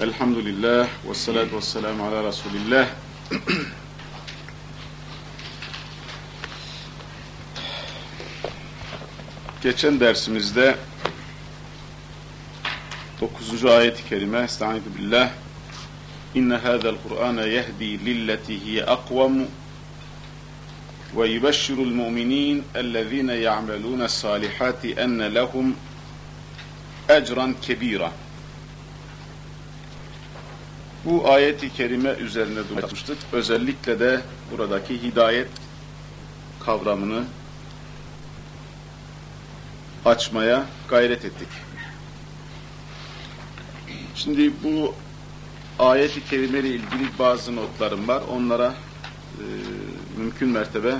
Elhamdülillah ve salatu ve selamu ala Resulillah. Geçen dersimizde 9. ayet-i kerime Estaizu billah İnne hâzel Kur'âne yehdi lilleti hiye akvamu ve yubeşşirul mu'minîn ellezîne ya'melûne salihâti enne lehum ecran kebîra bu ayeti kerime üzerine durmuştuk. Özellikle de buradaki hidayet kavramını açmaya gayret ettik. Şimdi bu ayeti kerime ile ilgili bazı notlarım var. Onlara e, mümkün mertebe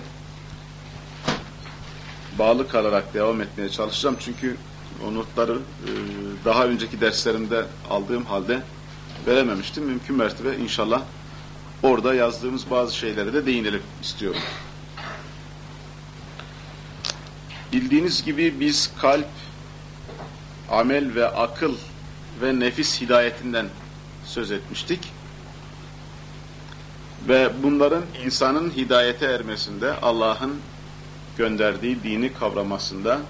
bağlı kalarak devam etmeye çalışacağım. Çünkü o notları e, daha önceki derslerimde aldığım halde verememiştim. Mümkün mertebe inşallah orada yazdığımız bazı şeylere de değinelim istiyorum. Bildiğiniz gibi biz kalp, amel ve akıl ve nefis hidayetinden söz etmiştik. Ve bunların insanın hidayete ermesinde, Allah'ın gönderdiği dini kavramasında,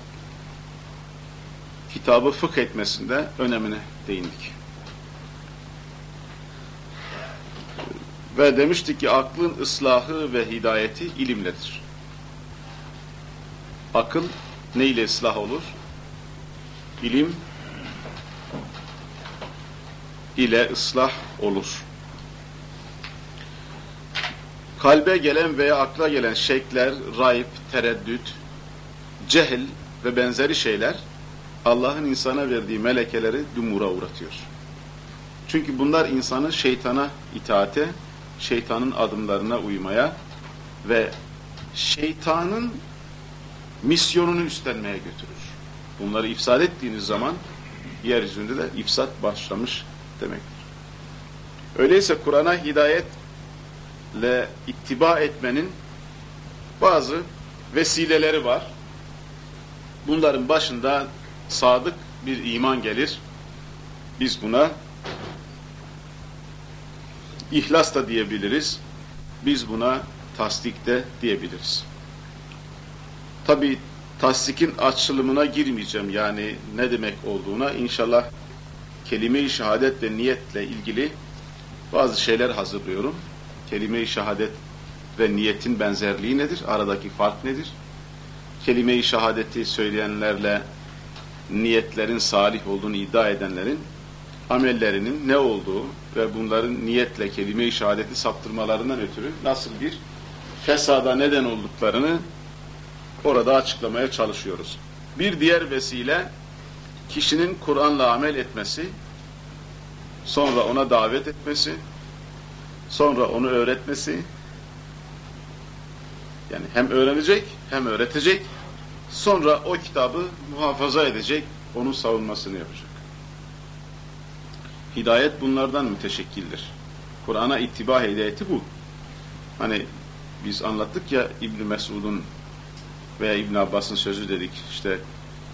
kitabı fıkh etmesinde önemine değindik. Ve demiştik ki aklın ıslahı ve hidayeti ilimledir. Akıl ne ile ıslah olur? İlim ile ıslah olur. Kalbe gelen veya akla gelen şekler, rayb, tereddüt, cehil ve benzeri şeyler Allah'ın insana verdiği melekeleri dumura uğratıyor. Çünkü bunlar insanı şeytana itaate, şeytanın adımlarına uymaya ve şeytanın misyonunu üstlenmeye götürür. Bunları ifsad ettiğiniz zaman yeryüzünde de ifsat başlamış demektir. Öyleyse Kur'an'a hidayetle ittiba etmenin bazı vesileleri var. Bunların başında sadık bir iman gelir. Biz buna İhlas da diyebiliriz. Biz buna tasdik de diyebiliriz. Tabi tasdikin açılımına girmeyeceğim yani ne demek olduğuna inşallah kelime-i şehadet ve niyetle ilgili bazı şeyler hazırlıyorum. Kelime-i şehadet ve niyetin benzerliği nedir? Aradaki fark nedir? Kelime-i şehadeti söyleyenlerle niyetlerin salih olduğunu iddia edenlerin amellerinin ne olduğu ve bunların niyetle kelime-i şehadeti saptırmalarından ötürü nasıl bir fesada neden olduklarını orada açıklamaya çalışıyoruz. Bir diğer vesile kişinin Kur'an'la amel etmesi, sonra ona davet etmesi, sonra onu öğretmesi, yani hem öğrenecek hem öğretecek, sonra o kitabı muhafaza edecek, onun savunmasını yapacak. Hidayet bunlardan müteşekkildir. Kur'an'a ittiba hidayeti bu. Hani biz anlattık ya İbn Mesud'un veya İbn Abbas'ın sözü dedik. İşte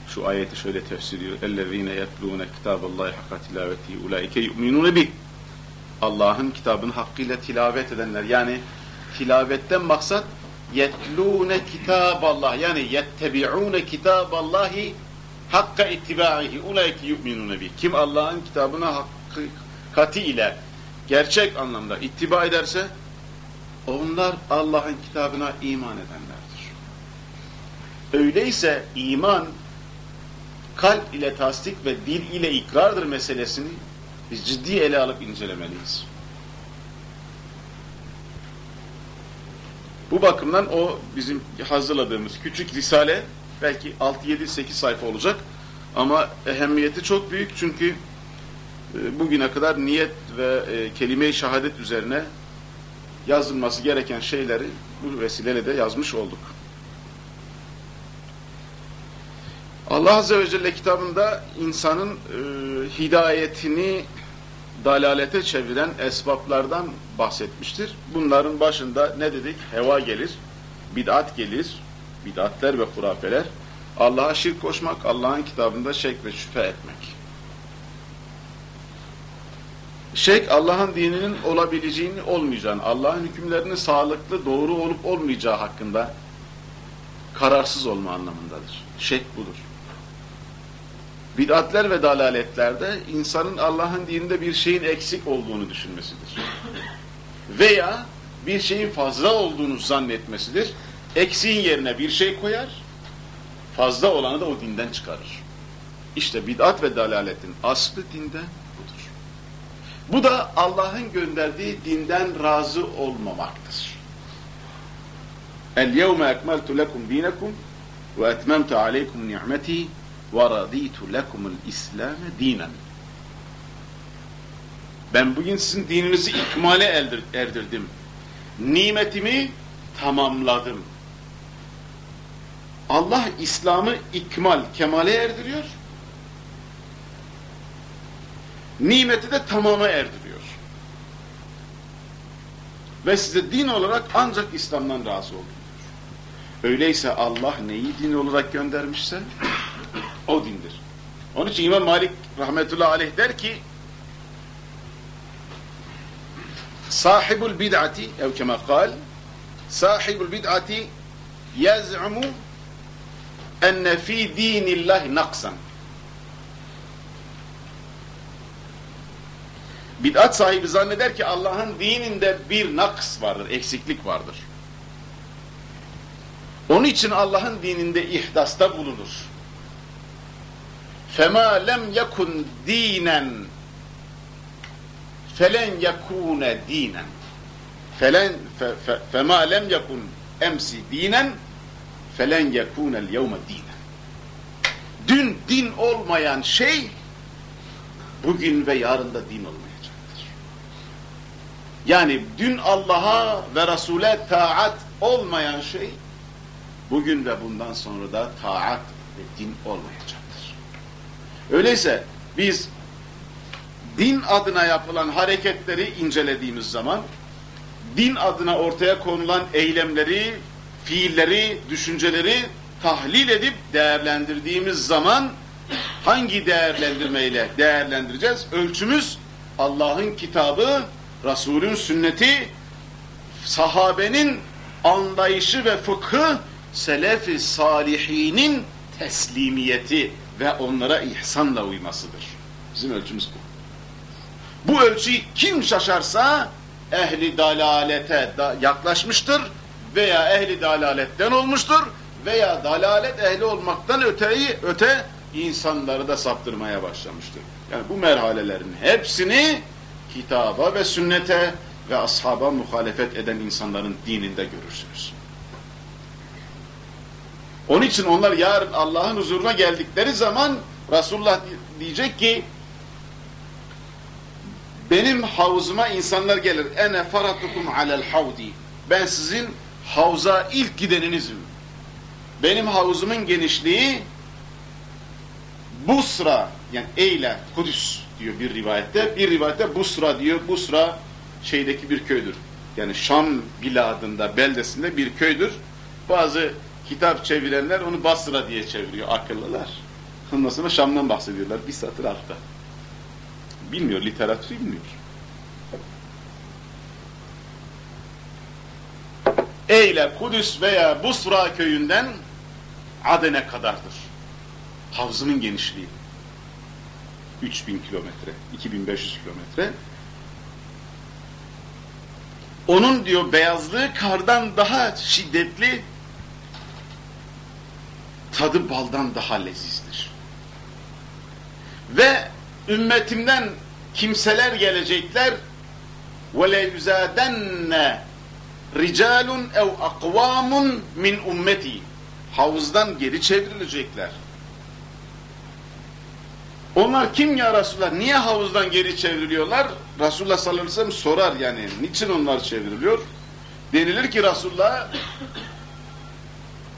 şu ayeti şöyle tefsir ediyor. اَلَّذ۪ينَ يَتْلُونَ كِتَابَ اللّٰهِ حَقَّ تِلَاوَتِهِ اُولَٰئِكَ يُؤْمِنُونَ بِهِ Allah'ın kitabını hakkıyla tilavet edenler. Yani tilavetten maksat yetlûne kitaballah yani yettebi'ûne kitaballahi hakka ittiba'ihi ulaike yu'minûne bih. Kim Allah'ın kitabına hakikati ile gerçek anlamda ittiba ederse onlar Allah'ın kitabına iman edenlerdir. Öyleyse iman kalp ile tasdik ve dil ile ikrardır meselesini biz ciddi ele alıp incelemeliyiz. Bu bakımdan o bizim hazırladığımız küçük risale belki 6-7-8 sayfa olacak ama ehemmiyeti çok büyük çünkü bugüne kadar niyet ve e, kelime-i şehadet üzerine yazılması gereken şeyleri bu vesileyle de yazmış olduk. Allah Azze ve Celle kitabında insanın e, hidayetini dalalete çeviren esbaplardan bahsetmiştir. Bunların başında ne dedik? Heva gelir, bid'at gelir, bid'atler ve hurafeler, Allah'a şirk koşmak, Allah'ın kitabında şek ve şüphe etmek. Şek Allah'ın dininin olabileceğini olmayacağını, Allah'ın hükümlerinin sağlıklı, doğru olup olmayacağı hakkında kararsız olma anlamındadır. Şek budur. Bid'atler ve dalaletlerde insanın Allah'ın dininde bir şeyin eksik olduğunu düşünmesidir. Veya bir şeyin fazla olduğunu zannetmesidir. Eksiğin yerine bir şey koyar, fazla olanı da o dinden çıkarır. İşte bid'at ve dalaletin aslı budur. Bu da Allah'ın gönderdiği dinden razı olmamaktır. El yevme ekmeltu lekum dinakum ve etmemtu aleykum ni'meti ve raditu lekumul İslam'e dinen. Ben bugün sizin dininizi ikmale erdir- erdirdim. Nimetimi tamamladım. Allah İslam'ı ikmal, kemale erdiriyor. Nimeti de tamama erdiriyor. Ve size din olarak ancak İslam'dan razı olun diyor. Öyleyse Allah neyi din olarak göndermişse o dindir. Onun için İmam Malik rahmetullahi aleyh der ki sahibul bid'ati ev kema kal sahibul bid'ati yaz'umu enne fi dinillahi naksan Bid'at sahibi zanneder ki Allah'ın dininde bir naks vardır, eksiklik vardır. Onun için Allah'ın dininde ihdasta bulunur. فَمَا لَمْ يَكُنْ دِينًا فَلَنْ يَكُونَ دِينًا فَلَنْ فَمَا لَمْ يَكُنْ اَمْسِ دِينًا فَلَنْ يَكُونَ الْيَوْمَ دِينًا Dün din olmayan şey bugün ve yarın da din olmayacaktır. Yani dün Allah'a ve Resul'e taat olmayan şey bugün ve bundan sonra da taat ve din olmayacaktır. Öyleyse biz din adına yapılan hareketleri incelediğimiz zaman din adına ortaya konulan eylemleri, fiilleri, düşünceleri tahlil edip değerlendirdiğimiz zaman hangi değerlendirmeyle değerlendireceğiz? Ölçümüz Allah'ın kitabı, Resul'ün sünneti, sahabenin anlayışı ve fıkhı, selef-i salihinin teslimiyeti ve onlara ihsanla uymasıdır. Bizim ölçümüz bu. Bu ölçüyü kim şaşarsa ehli dalalete da yaklaşmıştır veya ehli dalaletten olmuştur veya dalalet ehli olmaktan öteyi öte insanları da saptırmaya başlamıştır. Yani bu merhalelerin hepsini kitaba ve sünnete ve ashaba muhalefet eden insanların dininde görürsünüz. Onun için onlar yarın Allah'ın huzuruna geldikleri zaman Resulullah diyecek ki benim havuzuma insanlar gelir. Ene faratukum alel havdi. Ben sizin havuza ilk gideninizim. Benim havuzumun genişliği Busra yani Eyle, Kudüs diyor bir rivayette. Bir rivayette Busra diyor. Busra şeydeki bir köydür. Yani Şam biladında, beldesinde bir köydür. Bazı kitap çevirenler onu Basra diye çeviriyor akıllılar. Ondan sonra Şam'dan bahsediyorlar bir satır altta. Bilmiyor, literatürü bilmiyor. Eyle, Kudüs veya Busra köyünden Aden'e kadardır. Havzının genişliği. 3000 kilometre, 2500 kilometre. Onun diyor beyazlığı kardan daha şiddetli, tadı baldan daha lezizdir. Ve ümmetimden kimseler gelecekler وَلَا يُزَادَنَّ رِجَالٌ ev akvamun min ummeti havuzdan geri çevrilecekler. onlar kim ya Resulullah? Niye havuzdan geri çevriliyorlar? Resulullah sallallahu aleyhi ve sellem sorar yani. Niçin onlar çevriliyor? Denilir ki Resulullah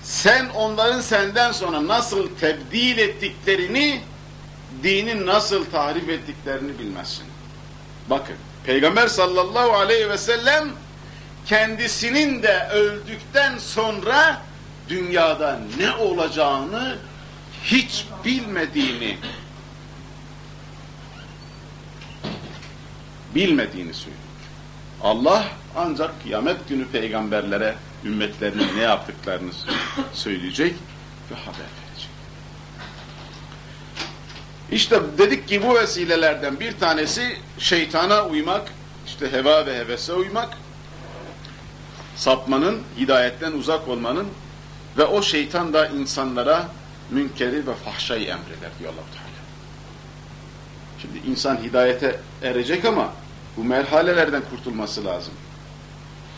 sen onların senden sonra nasıl tebdil ettiklerini dinin nasıl tahrif ettiklerini bilmezsin. Bakın Peygamber sallallahu aleyhi ve sellem kendisinin de öldükten sonra dünyada ne olacağını hiç bilmediğini bilmediğini söylüyor. Allah ancak kıyamet günü peygamberlere ümmetlerinin ne yaptıklarını söyleyecek ve haber verecek. İşte dedik ki bu vesilelerden bir tanesi şeytana uymak, işte heva ve hevese uymak, sapmanın, hidayetten uzak olmanın ve o şeytan da insanlara münkeri ve fahşayı emreder diyor allah Teala. Şimdi insan hidayete erecek ama bu merhalelerden kurtulması lazım.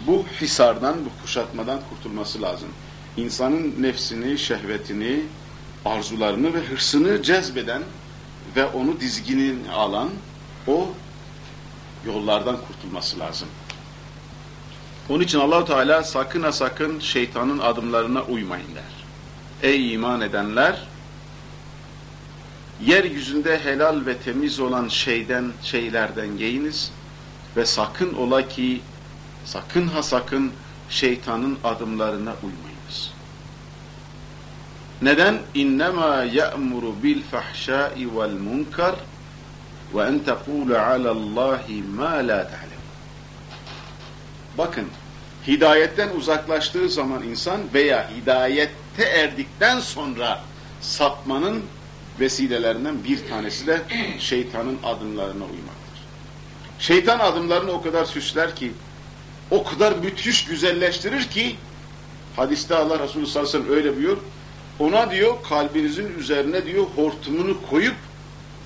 Bu hisardan, bu kuşatmadan kurtulması lazım. İnsanın nefsini, şehvetini, arzularını ve hırsını cezbeden ve onu dizginin alan o yollardan kurtulması lazım. Onun için Allahu Teala sakın ha sakın şeytanın adımlarına uymayın der. Ey iman edenler yeryüzünde helal ve temiz olan şeyden şeylerden yiyiniz ve sakın ola ki sakın ha sakın şeytanın adımlarına uymayınız. Neden? İnnemâ ya'muru bil fahşâi vel munkar ve en tekûle alallâhi mâ lâ te'lem. Bakın, hidayetten uzaklaştığı zaman insan veya hidayette erdikten sonra sapmanın vesilelerinden bir tanesi de şeytanın adımlarına uymaktır. Şeytan adımlarını o kadar süsler ki, o kadar müthiş güzelleştirir ki, hadiste Allah Resulü sallallahu öyle buyur, ona diyor kalbinizin üzerine diyor hortumunu koyup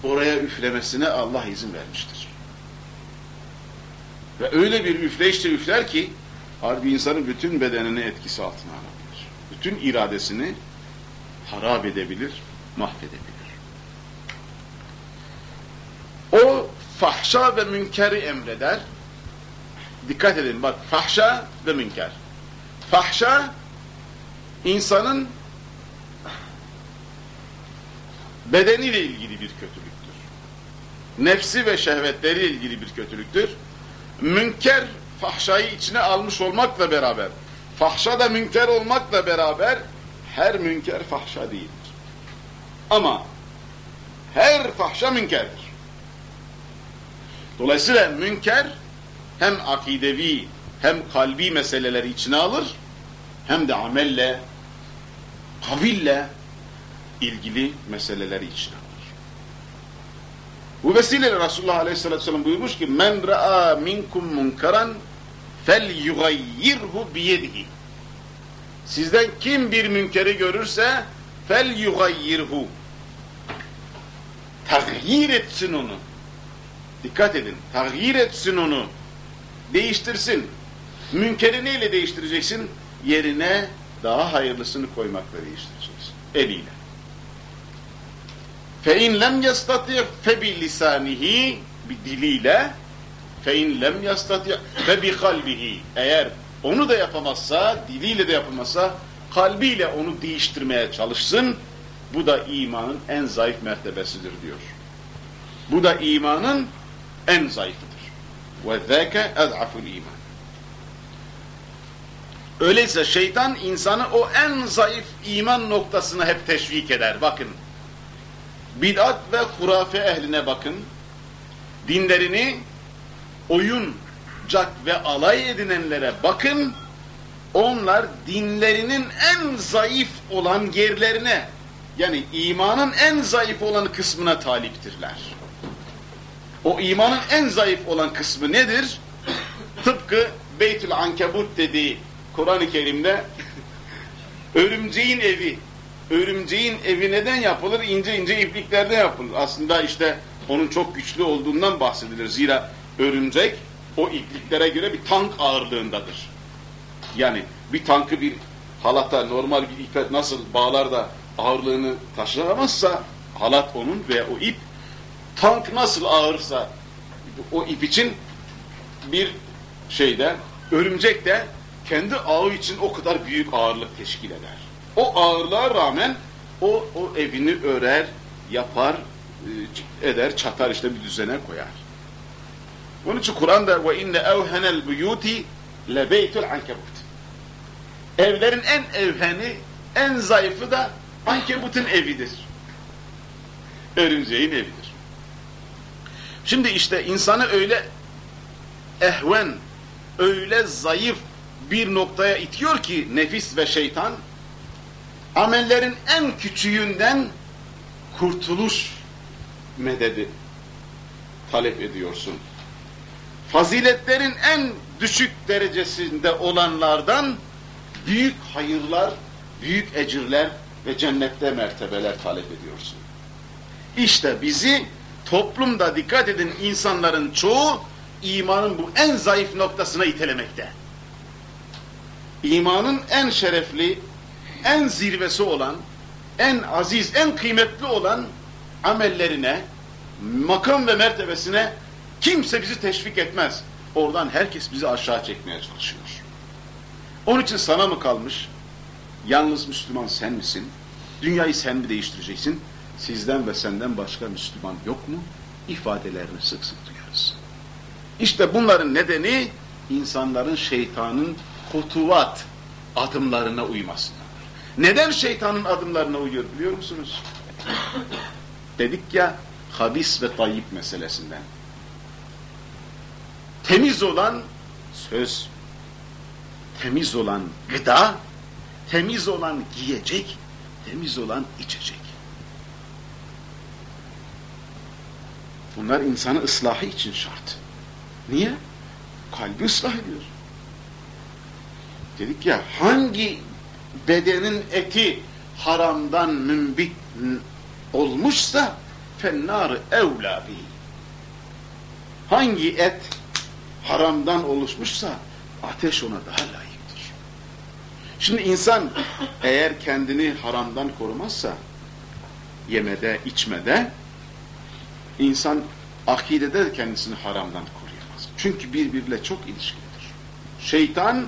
oraya üflemesine Allah izin vermiştir. Ve öyle bir üfleyişle üfler ki harbi insanın bütün bedenini etkisi altına alabilir. Bütün iradesini harap edebilir, mahvedebilir. O fahşa ve münkeri emreder. Dikkat edin bak fahşa ve münker. Fahşa insanın bedeniyle ilgili bir kötülüktür. Nefsi ve şehvetleriyle ilgili bir kötülüktür. Münker fahşayı içine almış olmakla beraber, fahşa da münker olmakla beraber her münker fahşa değildir. Ama her fahşa münkerdir. Dolayısıyla münker hem akidevi hem kalbi meseleleri içine alır hem de amelle, kaville ilgili meseleleri içine alır. Bu vesileyle Resulullah Aleyhisselatü Vesselam buyurmuş ki men ra'a minkum munkaran fel yugayyirhu biyedihi Sizden kim bir münkeri görürse fel yugayyirhu Tağyir etsin onu. Dikkat edin. Tağyir etsin onu. Değiştirsin. Münkeri neyle değiştireceksin? Yerine daha hayırlısını koymakla değiştireceksin. Eliyle. فَاِنْ لَمْ يَسْتَطِعْ فَبِلِسَانِهِ bir diliyle فَاِنْ لَمْ يَسْتَطِعْ فَبِقَلْبِهِ Eğer onu da yapamazsa, diliyle de yapamazsa, kalbiyle onu değiştirmeye çalışsın. Bu da imanın en zayıf mertebesidir diyor. Bu da imanın en zayıfıdır. وَذَّاكَ اَذْعَفُ iman. Öyleyse şeytan insanı o en zayıf iman noktasına hep teşvik eder. Bakın, bid'at ve hurafe ehline bakın. Dinlerini oyuncak ve alay edinenlere bakın. Onlar dinlerinin en zayıf olan yerlerine yani imanın en zayıf olan kısmına taliptirler. O imanın en zayıf olan kısmı nedir? Tıpkı Beytül Ankebut dediği Kur'an-ı Kerim'de örümceğin evi. Örümceğin evi neden yapılır? İnce ince ipliklerden yapılır. Aslında işte onun çok güçlü olduğundan bahsedilir. Zira örümcek o ipliklere göre bir tank ağırlığındadır. Yani bir tankı bir halata normal bir ipe nasıl bağlar da ağırlığını taşıyamazsa halat onun veya o ip tank nasıl ağırsa o ip için bir şeyde örümcek de kendi ağı için o kadar büyük ağırlık teşkil eder. O ağırlığa rağmen o, o evini örer, yapar, eder, çatar işte bir düzene koyar. Onun için Kur'an'da ve inne evhenel buyuti lebeytul ankebut. Evlerin en evheni, en zayıfı da ankebutun evidir. Örümceğin evidir. Şimdi işte insanı öyle ehven, öyle zayıf bir noktaya itiyor ki nefis ve şeytan, amellerin en küçüğünden kurtuluş mededi talep ediyorsun. Faziletlerin en düşük derecesinde olanlardan büyük hayırlar, büyük ecirler ve cennette mertebeler talep ediyorsun. İşte bizi toplumda dikkat edin insanların çoğu imanın bu en zayıf noktasına itelemekte. İmanın en şerefli, en zirvesi olan, en aziz, en kıymetli olan amellerine, makam ve mertebesine kimse bizi teşvik etmez. Oradan herkes bizi aşağı çekmeye çalışıyor. Onun için sana mı kalmış? Yalnız Müslüman sen misin? Dünyayı sen mi değiştireceksin? Sizden ve senden başka Müslüman yok mu? İfadelerini sık sık duyarız. İşte bunların nedeni insanların şeytanın hutuvat adımlarına uymasındadır. Neden şeytanın adımlarına uyuyor biliyor musunuz? Dedik ya habis ve tayyip meselesinden. Temiz olan söz, temiz olan gıda, temiz olan giyecek, temiz olan içecek. Bunlar insanı ıslahı için şart. Niye? Kalbi ıslah ediyor. Dedik ya hangi bedenin eti haramdan mümbit olmuşsa fennar evla bi. Hangi et haramdan oluşmuşsa ateş ona daha layıktır. Şimdi insan eğer kendini haramdan korumazsa yemede, içmede insan akidede de kendisini haramdan koruyamaz. Çünkü birbiriyle çok ilişkilidir. Şeytan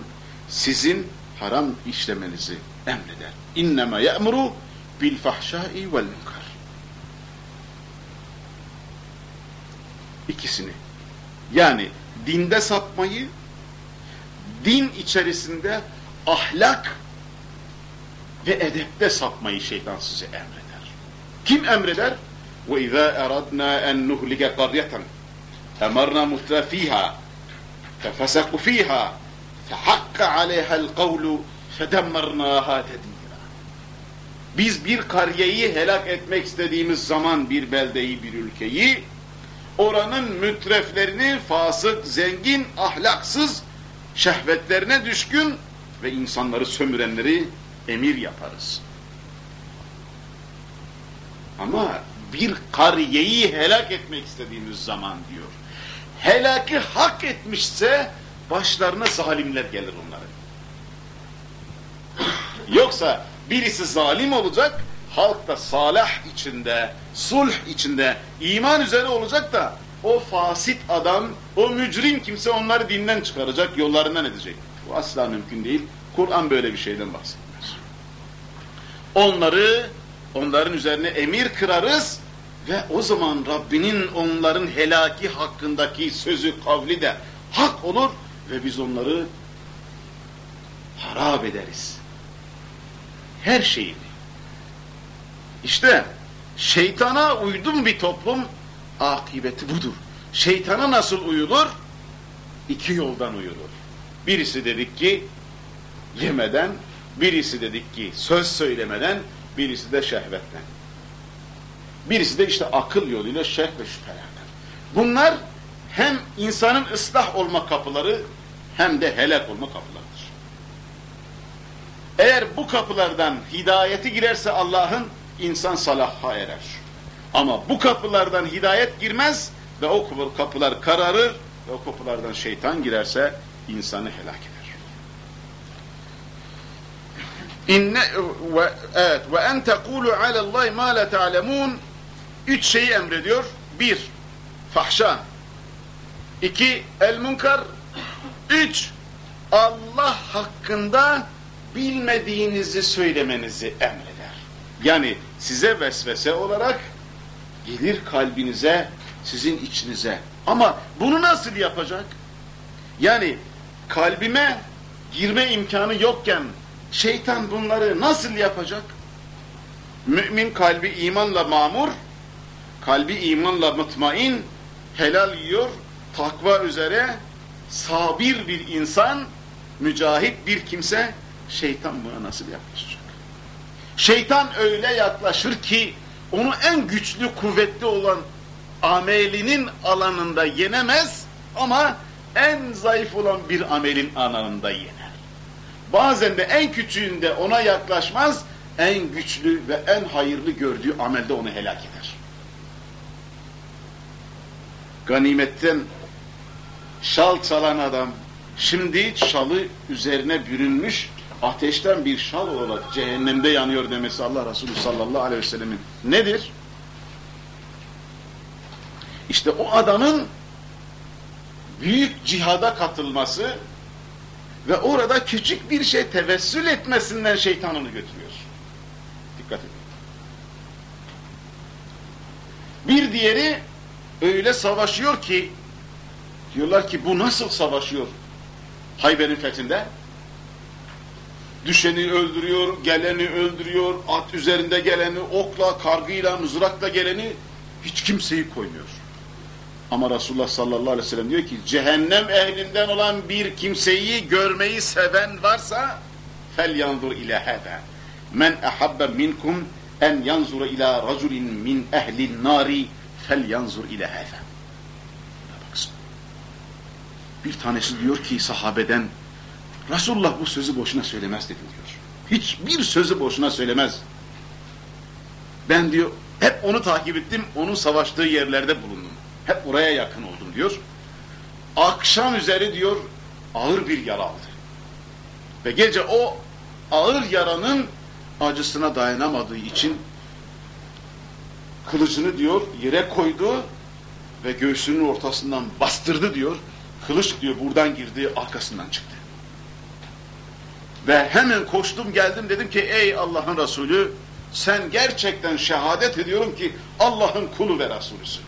sizin haram işlemenizi emreder. İnneme ye'muru bil fahşai vel munkar. İkisini. Yani dinde sapmayı, din içerisinde ahlak ve edepte sapmayı şeytan size emreder. Kim emreder? وَاِذَا اَرَدْنَا اَنْ نُهْلِكَ قَرْيَةً اَمَرْنَا مُتْرَف۪يهَا فَفَسَقُ ف۪يهَا فَحَقَّ عَلَيْهَا الْقَوْلُ فَدَمَّرْنَاهَا تَدْمِيرًا Biz bir kariyeyi helak etmek istediğimiz zaman bir beldeyi, bir ülkeyi, oranın mütreflerini fasık, zengin, ahlaksız, şehvetlerine düşkün ve insanları sömürenleri emir yaparız. Ama bir kariyeyi helak etmek istediğimiz zaman diyor. Helaki hak etmişse başlarına zalimler gelir onların. Yoksa birisi zalim olacak, halk da salah içinde, sulh içinde, iman üzere olacak da o fasit adam, o mücrim kimse onları dinden çıkaracak, yollarından edecek. Bu asla mümkün değil. Kur'an böyle bir şeyden bahsetmez. Onları, onların üzerine emir kırarız ve o zaman Rabbinin onların helaki hakkındaki sözü, kavli de hak olur ve biz onları harap ederiz. Her şeyini. İşte şeytana uydum bir toplum akıbeti budur. Şeytana nasıl uyulur? İki yoldan uyulur. Birisi dedik ki yemeden, birisi dedik ki söz söylemeden, birisi de şehvetten. Birisi de işte akıl yoluyla şeh ve şüphelerden. Bunlar hem insanın ıslah olma kapıları hem de helak olma kapılarıdır. Eğer bu kapılardan hidayeti girerse Allah'ın insan salaha erer. Ama bu kapılardan hidayet girmez ve o kapılar kararır ve o kapılardan şeytan girerse insanı helak eder. İnne ve evet ve en tekulu alallahi ma la ta'lemun üç şeyi emrediyor. Bir, fahşa. İki, el munkar. Üç, Allah hakkında bilmediğinizi söylemenizi emreder. Yani size vesvese olarak gelir kalbinize, sizin içinize. Ama bunu nasıl yapacak? Yani kalbime girme imkanı yokken şeytan bunları nasıl yapacak? Mümin kalbi imanla mamur, kalbi imanla mutmain, helal yiyor, takva üzere, sabir bir insan, mücahit bir kimse şeytan buna nasıl yaklaşacak? Şeytan öyle yaklaşır ki onu en güçlü, kuvvetli olan amelinin alanında yenemez ama en zayıf olan bir amelin alanında yener. Bazen de en küçüğünde ona yaklaşmaz, en güçlü ve en hayırlı gördüğü amelde onu helak eder. Ganimetten şal çalan adam şimdi şalı üzerine bürünmüş ateşten bir şal olarak cehennemde yanıyor demesi Allah Resulü sallallahu aleyhi ve sellemin nedir? İşte o adamın büyük cihada katılması ve orada küçük bir şey tevessül etmesinden şeytanını götürüyor. Dikkat edin. Bir diğeri öyle savaşıyor ki diyorlar ki bu nasıl savaşıyor Hayber'in fethinde? Düşeni öldürüyor, geleni öldürüyor, at üzerinde geleni okla, kargıyla, mızrakla geleni hiç kimseyi koymuyor. Ama Resulullah sallallahu aleyhi ve sellem diyor ki cehennem ehlinden olan bir kimseyi görmeyi seven varsa fel yanzur ila hada. Men ahabba minkum en yanzura ila raculin min ehlin nari fel yanzur ila hada. Baksın. Bir tanesi diyor ki sahabeden Resulullah bu sözü boşuna söylemez dedi diyor. Hiçbir sözü boşuna söylemez. Ben diyor hep onu takip ettim, onun savaştığı yerlerde bulundum. Hep oraya yakın oldum diyor. Akşam üzeri diyor ağır bir yara aldı. Ve gece o ağır yaranın acısına dayanamadığı için kılıcını diyor yere koydu ve göğsünün ortasından bastırdı diyor. Kılıç diyor buradan girdi arkasından çıktı. Ve hemen koştum geldim dedim ki ey Allah'ın Resulü sen gerçekten şehadet ediyorum ki Allah'ın kulu ve Resulüsün.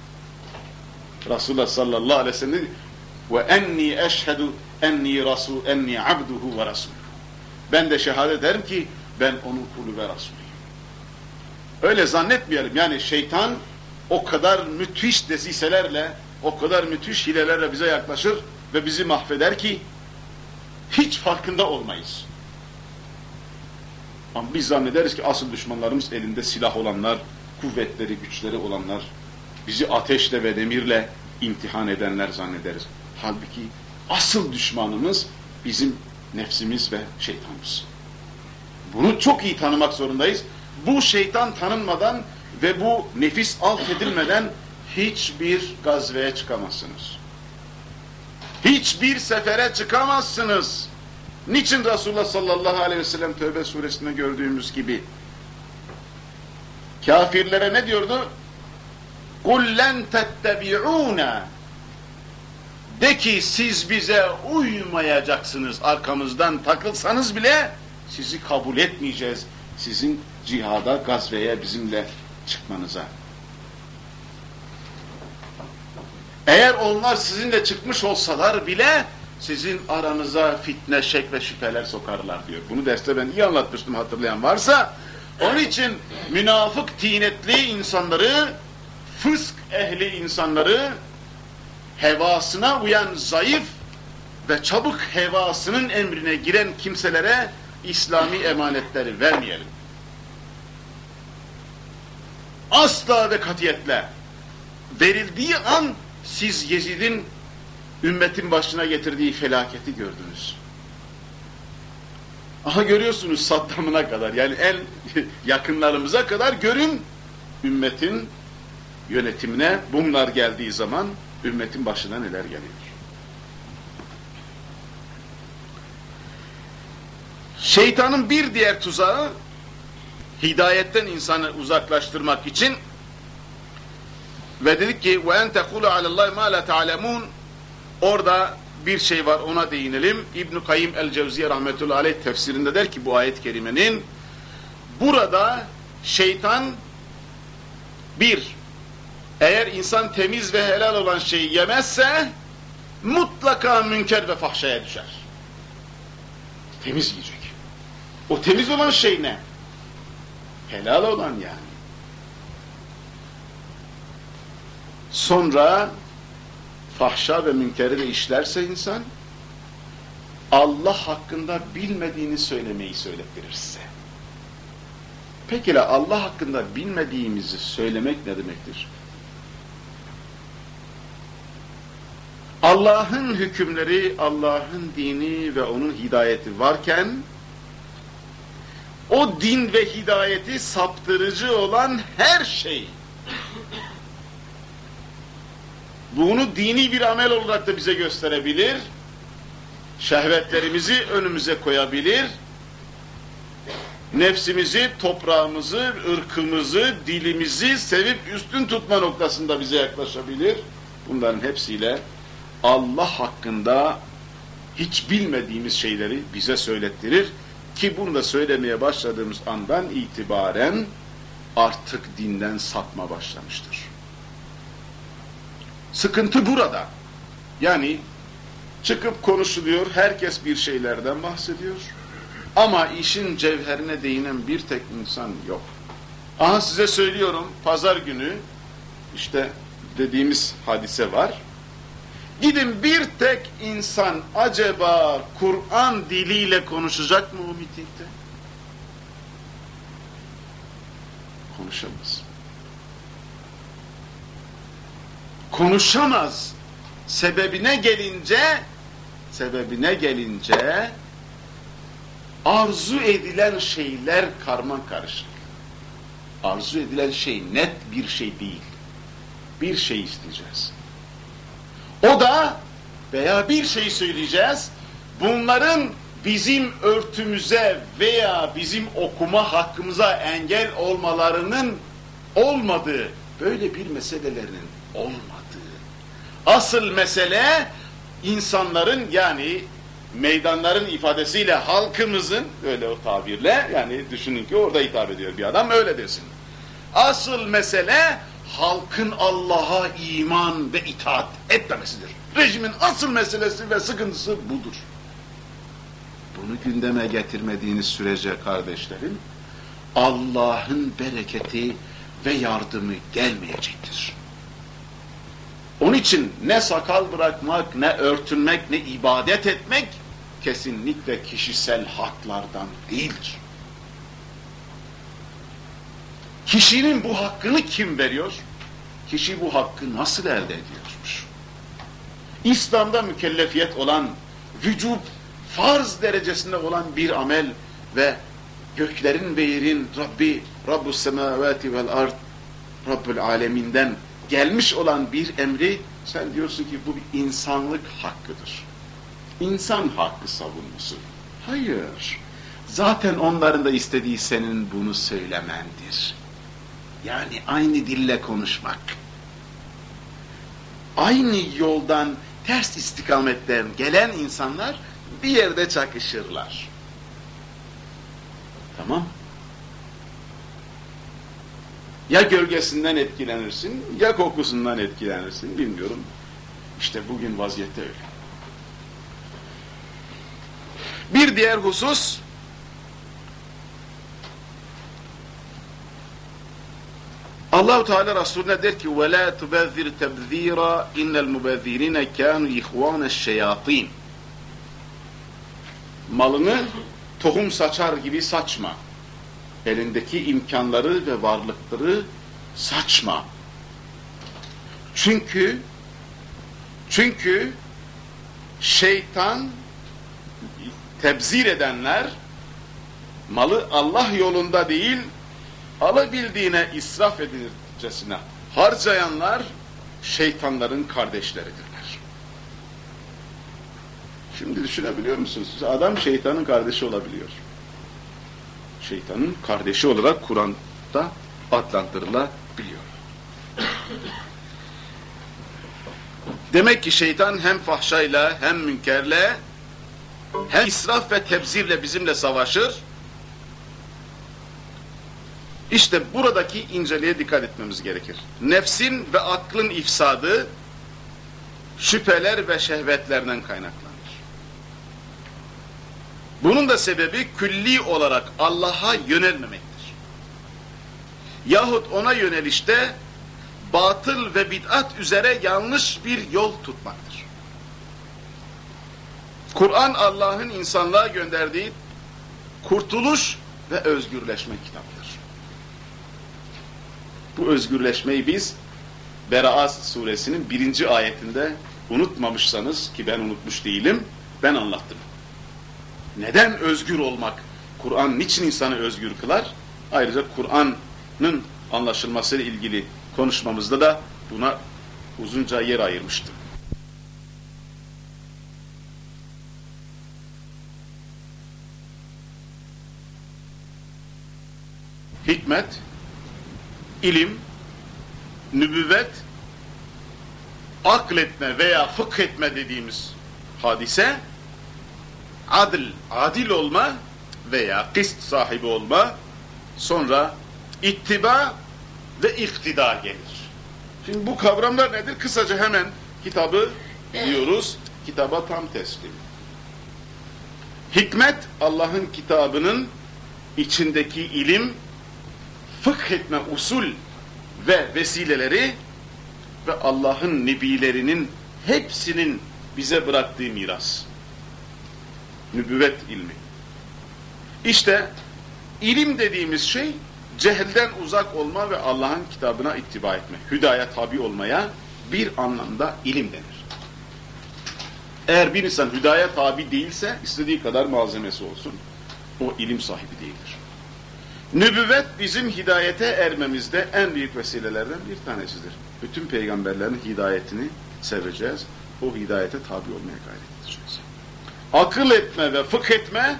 Resulullah sallallahu aleyhi ve sellem ve enni eşhedü enni rasul enni abduhu ve rasul. Ben de şehadet ederim ki ben onun kulu ve Resulüyüm. Öyle zannetmeyelim. Yani şeytan o kadar müthiş desiselerle, o kadar müthiş hilelerle bize yaklaşır ve bizi mahveder ki hiç farkında olmayız. Ama biz zannederiz ki asıl düşmanlarımız elinde silah olanlar, kuvvetleri, güçleri olanlar, bizi ateşle ve demirle imtihan edenler zannederiz. Halbuki asıl düşmanımız bizim nefsimiz ve şeytanımız. Bunu çok iyi tanımak zorundayız. Bu şeytan tanınmadan ve bu nefis alt edilmeden hiçbir gazveye çıkamazsınız. Hiçbir sefere çıkamazsınız. Niçin Resulullah sallallahu aleyhi ve sellem Tövbe suresinde gördüğümüz gibi kafirlere ne diyordu? قُلْ لَنْ تَتَّبِعُونَ De ki siz bize uymayacaksınız arkamızdan takılsanız bile sizi kabul etmeyeceğiz. Sizin cihada, gazveye bizimle çıkmanıza. Eğer onlar sizinle çıkmış olsalar bile sizin aranıza fitne, şek ve şüpheler sokarlar diyor. Bunu derste ben iyi anlatmıştım hatırlayan varsa. Onun için münafık tinetli insanları, fısk ehli insanları, hevasına uyan zayıf ve çabuk hevasının emrine giren kimselere İslami emanetleri vermeyelim. Asla ve katiyetle verildiği an siz Yezid'in ümmetin başına getirdiği felaketi gördünüz. Aha görüyorsunuz Saddam'ına kadar yani en yakınlarımıza kadar görün ümmetin yönetimine bunlar geldiği zaman ümmetin başına neler geliyor. Şeytanın bir diğer tuzağı hidayetten insanı uzaklaştırmak için ve dedik ki ve en tekulu alallahi ma la ta'lemun orada bir şey var ona değinelim. İbn Kayyim el-Cevziye rahmetullahi aleyh tefsirinde der ki bu ayet-i kerimenin burada şeytan bir eğer insan temiz ve helal olan şeyi yemezse mutlaka münker ve fahşaya düşer. Temiz yiyecek. O temiz olan şey ne? Helal olan yani. Sonra fahşa ve münkeri de işlerse insan, Allah hakkında bilmediğini söylemeyi söylettirir size. Peki la Allah hakkında bilmediğimizi söylemek ne demektir? Allah'ın hükümleri, Allah'ın dini ve onun hidayeti varken, o din ve hidayeti saptırıcı olan her şey, bunu dini bir amel olarak da bize gösterebilir, şehvetlerimizi önümüze koyabilir, nefsimizi, toprağımızı, ırkımızı, dilimizi sevip üstün tutma noktasında bize yaklaşabilir. Bunların hepsiyle Allah hakkında hiç bilmediğimiz şeyleri bize söylettirir ki bunu da söylemeye başladığımız andan itibaren artık dinden sapma başlamıştır. Sıkıntı burada. Yani çıkıp konuşuluyor, herkes bir şeylerden bahsediyor. Ama işin cevherine değinen bir tek insan yok. Aha size söylüyorum, pazar günü işte dediğimiz hadise var. Gidin bir tek insan acaba Kur'an diliyle konuşacak mı o mitingde? Konuşamaz. Konuşamaz. Sebebine gelince sebebine gelince arzu edilen şeyler karman karışık. Arzu edilen şey net bir şey değil. Bir şey isteyeceğiz. O da veya bir şey söyleyeceğiz. Bunların bizim örtümüze veya bizim okuma hakkımıza engel olmalarının olmadığı, böyle bir meselelerin olmadığı. Asıl mesele insanların yani meydanların ifadesiyle halkımızın öyle o tabirle yani düşünün ki orada hitap ediyor bir adam öyle desin. Asıl mesele halkın Allah'a iman ve itaat etmemesidir. Rejimin asıl meselesi ve sıkıntısı budur. Bunu gündeme getirmediğiniz sürece kardeşlerim Allah'ın bereketi ve yardımı gelmeyecektir. Onun için ne sakal bırakmak, ne örtünmek, ne ibadet etmek kesinlikle kişisel haklardan değildir. Kişinin bu hakkını kim veriyor? Kişi bu hakkı nasıl elde ediyormuş? İslam'da mükellefiyet olan, vücub, farz derecesinde olan bir amel ve göklerin ve yerin Rabbi, Rabbus semavati vel ard, Rabbül aleminden gelmiş olan bir emri sen diyorsun ki bu bir insanlık hakkıdır. İnsan hakkı savunması. Hayır. Zaten onların da istediği senin bunu söylemendir. Yani aynı dille konuşmak. Aynı yoldan ters istikametten gelen insanlar bir yerde çakışırlar. Tamam. Ya gölgesinden etkilenirsin, ya kokusundan etkilenirsin, bilmiyorum. İşte bugün vaziyette öyle. Bir diğer husus, Allahu Teala Resulüne der ki: "Ve la tubazir tebzira innel mubazirine kanu ihvaneş şeyatin." Malını tohum saçar gibi saçma. Elindeki imkanları ve varlıkları saçma. Çünkü çünkü şeytan tebzir edenler malı Allah yolunda değil alabildiğine israf edilircesine harcayanlar şeytanların kardeşleridirler. Şimdi düşünebiliyor musunuz? Adam şeytanın kardeşi olabiliyor. Şeytanın kardeşi olarak Kur'an'da adlandırılabiliyor. Demek ki şeytan hem fahşayla hem münkerle hem israf ve tebzirle bizimle savaşır. İşte buradaki inceliğe dikkat etmemiz gerekir. Nefsin ve aklın ifsadı şüpheler ve şehvetlerden kaynaklanır. Bunun da sebebi külli olarak Allah'a yönelmemektir. Yahut ona yönelişte batıl ve bid'at üzere yanlış bir yol tutmaktır. Kur'an Allah'ın insanlığa gönderdiği kurtuluş ve özgürleşme kitabıdır. Bu özgürleşmeyi biz Beraat suresinin birinci ayetinde unutmamışsanız ki ben unutmuş değilim, ben anlattım. Neden özgür olmak? Kur'an niçin insanı özgür kılar? Ayrıca Kur'an'ın anlaşılmasıyla ilgili konuşmamızda da buna uzunca yer ayırmıştım. Hikmet, ilim, nübüvvet, akletme veya fıkh etme dediğimiz hadise, adil, adil olma veya kist sahibi olma, sonra ittiba ve iktida gelir. Şimdi bu kavramlar nedir? Kısaca hemen kitabı diyoruz. Kitaba tam teslim. Hikmet Allah'ın kitabının içindeki ilim, fıkh etme usul ve vesileleri ve Allah'ın nebilerinin hepsinin bize bıraktığı miras. Nübüvvet ilmi. İşte ilim dediğimiz şey cehelden uzak olma ve Allah'ın kitabına ittiba etme. Hüdaya tabi olmaya bir anlamda ilim denir. Eğer bir insan hüdaya tabi değilse istediği kadar malzemesi olsun. O ilim sahibi değildir. Nübüvvet bizim hidayete ermemizde en büyük vesilelerden bir tanesidir. Bütün peygamberlerin hidayetini seveceğiz. O hidayete tabi olmaya gayret edeceğiz. Akıl etme ve fıkh etme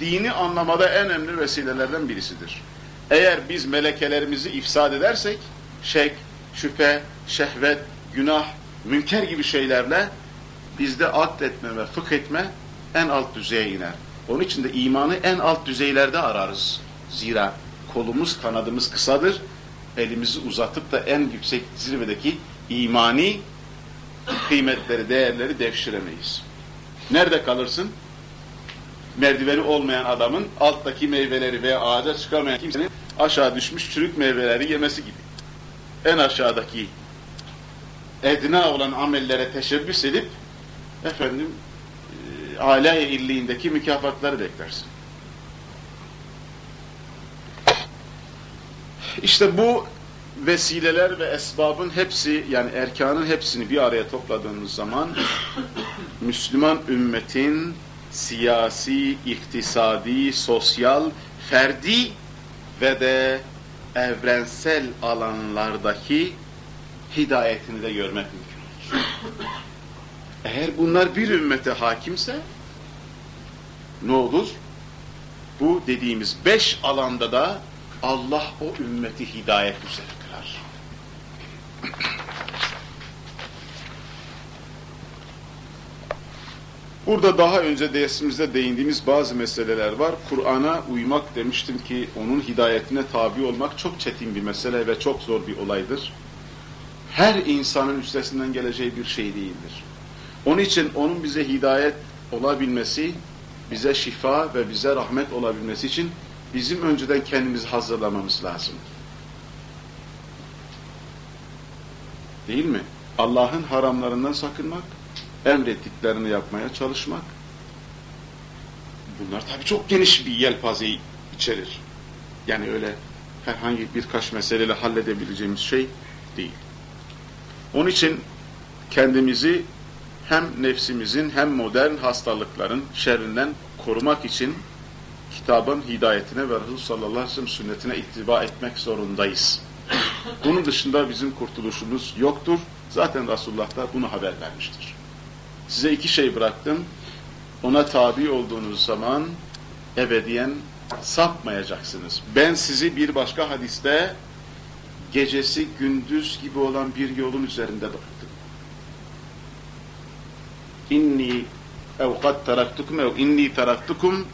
dini anlamada en önemli vesilelerden birisidir. Eğer biz melekelerimizi ifsad edersek, şek, şüphe, şehvet, günah, münker gibi şeylerle bizde akletme ve fıkh etme en alt düzeye iner. Onun için de imanı en alt düzeylerde ararız. Zira kolumuz, kanadımız kısadır. Elimizi uzatıp da en yüksek zirvedeki imani kıymetleri, değerleri devşiremeyiz. Nerede kalırsın? Merdiveni olmayan adamın alttaki meyveleri veya ağaca çıkamayan kimsenin aşağı düşmüş çürük meyveleri yemesi gibi. En aşağıdaki edna olan amellere teşebbüs edip efendim e, alay illiğindeki mükafatları beklersin. İşte bu vesileler ve esbabın hepsi yani erkanın hepsini bir araya topladığımız zaman Müslüman ümmetin siyasi, iktisadi, sosyal, ferdi ve de evrensel alanlardaki hidayetini de görmek mümkün olur. Eğer bunlar bir ümmete hakimse ne olur? Bu dediğimiz beş alanda da Allah o ümmeti hidayet üzere kılar. Burada daha önce dersimizde değindiğimiz bazı meseleler var. Kur'an'a uymak demiştim ki onun hidayetine tabi olmak çok çetin bir mesele ve çok zor bir olaydır. Her insanın üstesinden geleceği bir şey değildir. Onun için onun bize hidayet olabilmesi, bize şifa ve bize rahmet olabilmesi için bizim önceden kendimizi hazırlamamız lazım. Değil mi? Allah'ın haramlarından sakınmak, emrettiklerini yapmaya çalışmak. Bunlar tabii çok geniş bir yelpazeyi içerir. Yani öyle herhangi birkaç meseleyle halledebileceğimiz şey değil. Onun için kendimizi hem nefsimizin hem modern hastalıkların şerrinden korumak için kitabın hidayetine ve Resulullah sallallahu aleyhi ve sellem sünnetine ittiba etmek zorundayız. Bunun dışında bizim kurtuluşumuz yoktur. Zaten Resulullah da bunu haber vermiştir. Size iki şey bıraktım. Ona tabi olduğunuz zaman ebediyen sapmayacaksınız. Ben sizi bir başka hadiste gecesi gündüz gibi olan bir yolun üzerinde bıraktım. İnni ev kad teraktukum ev inni teraktukum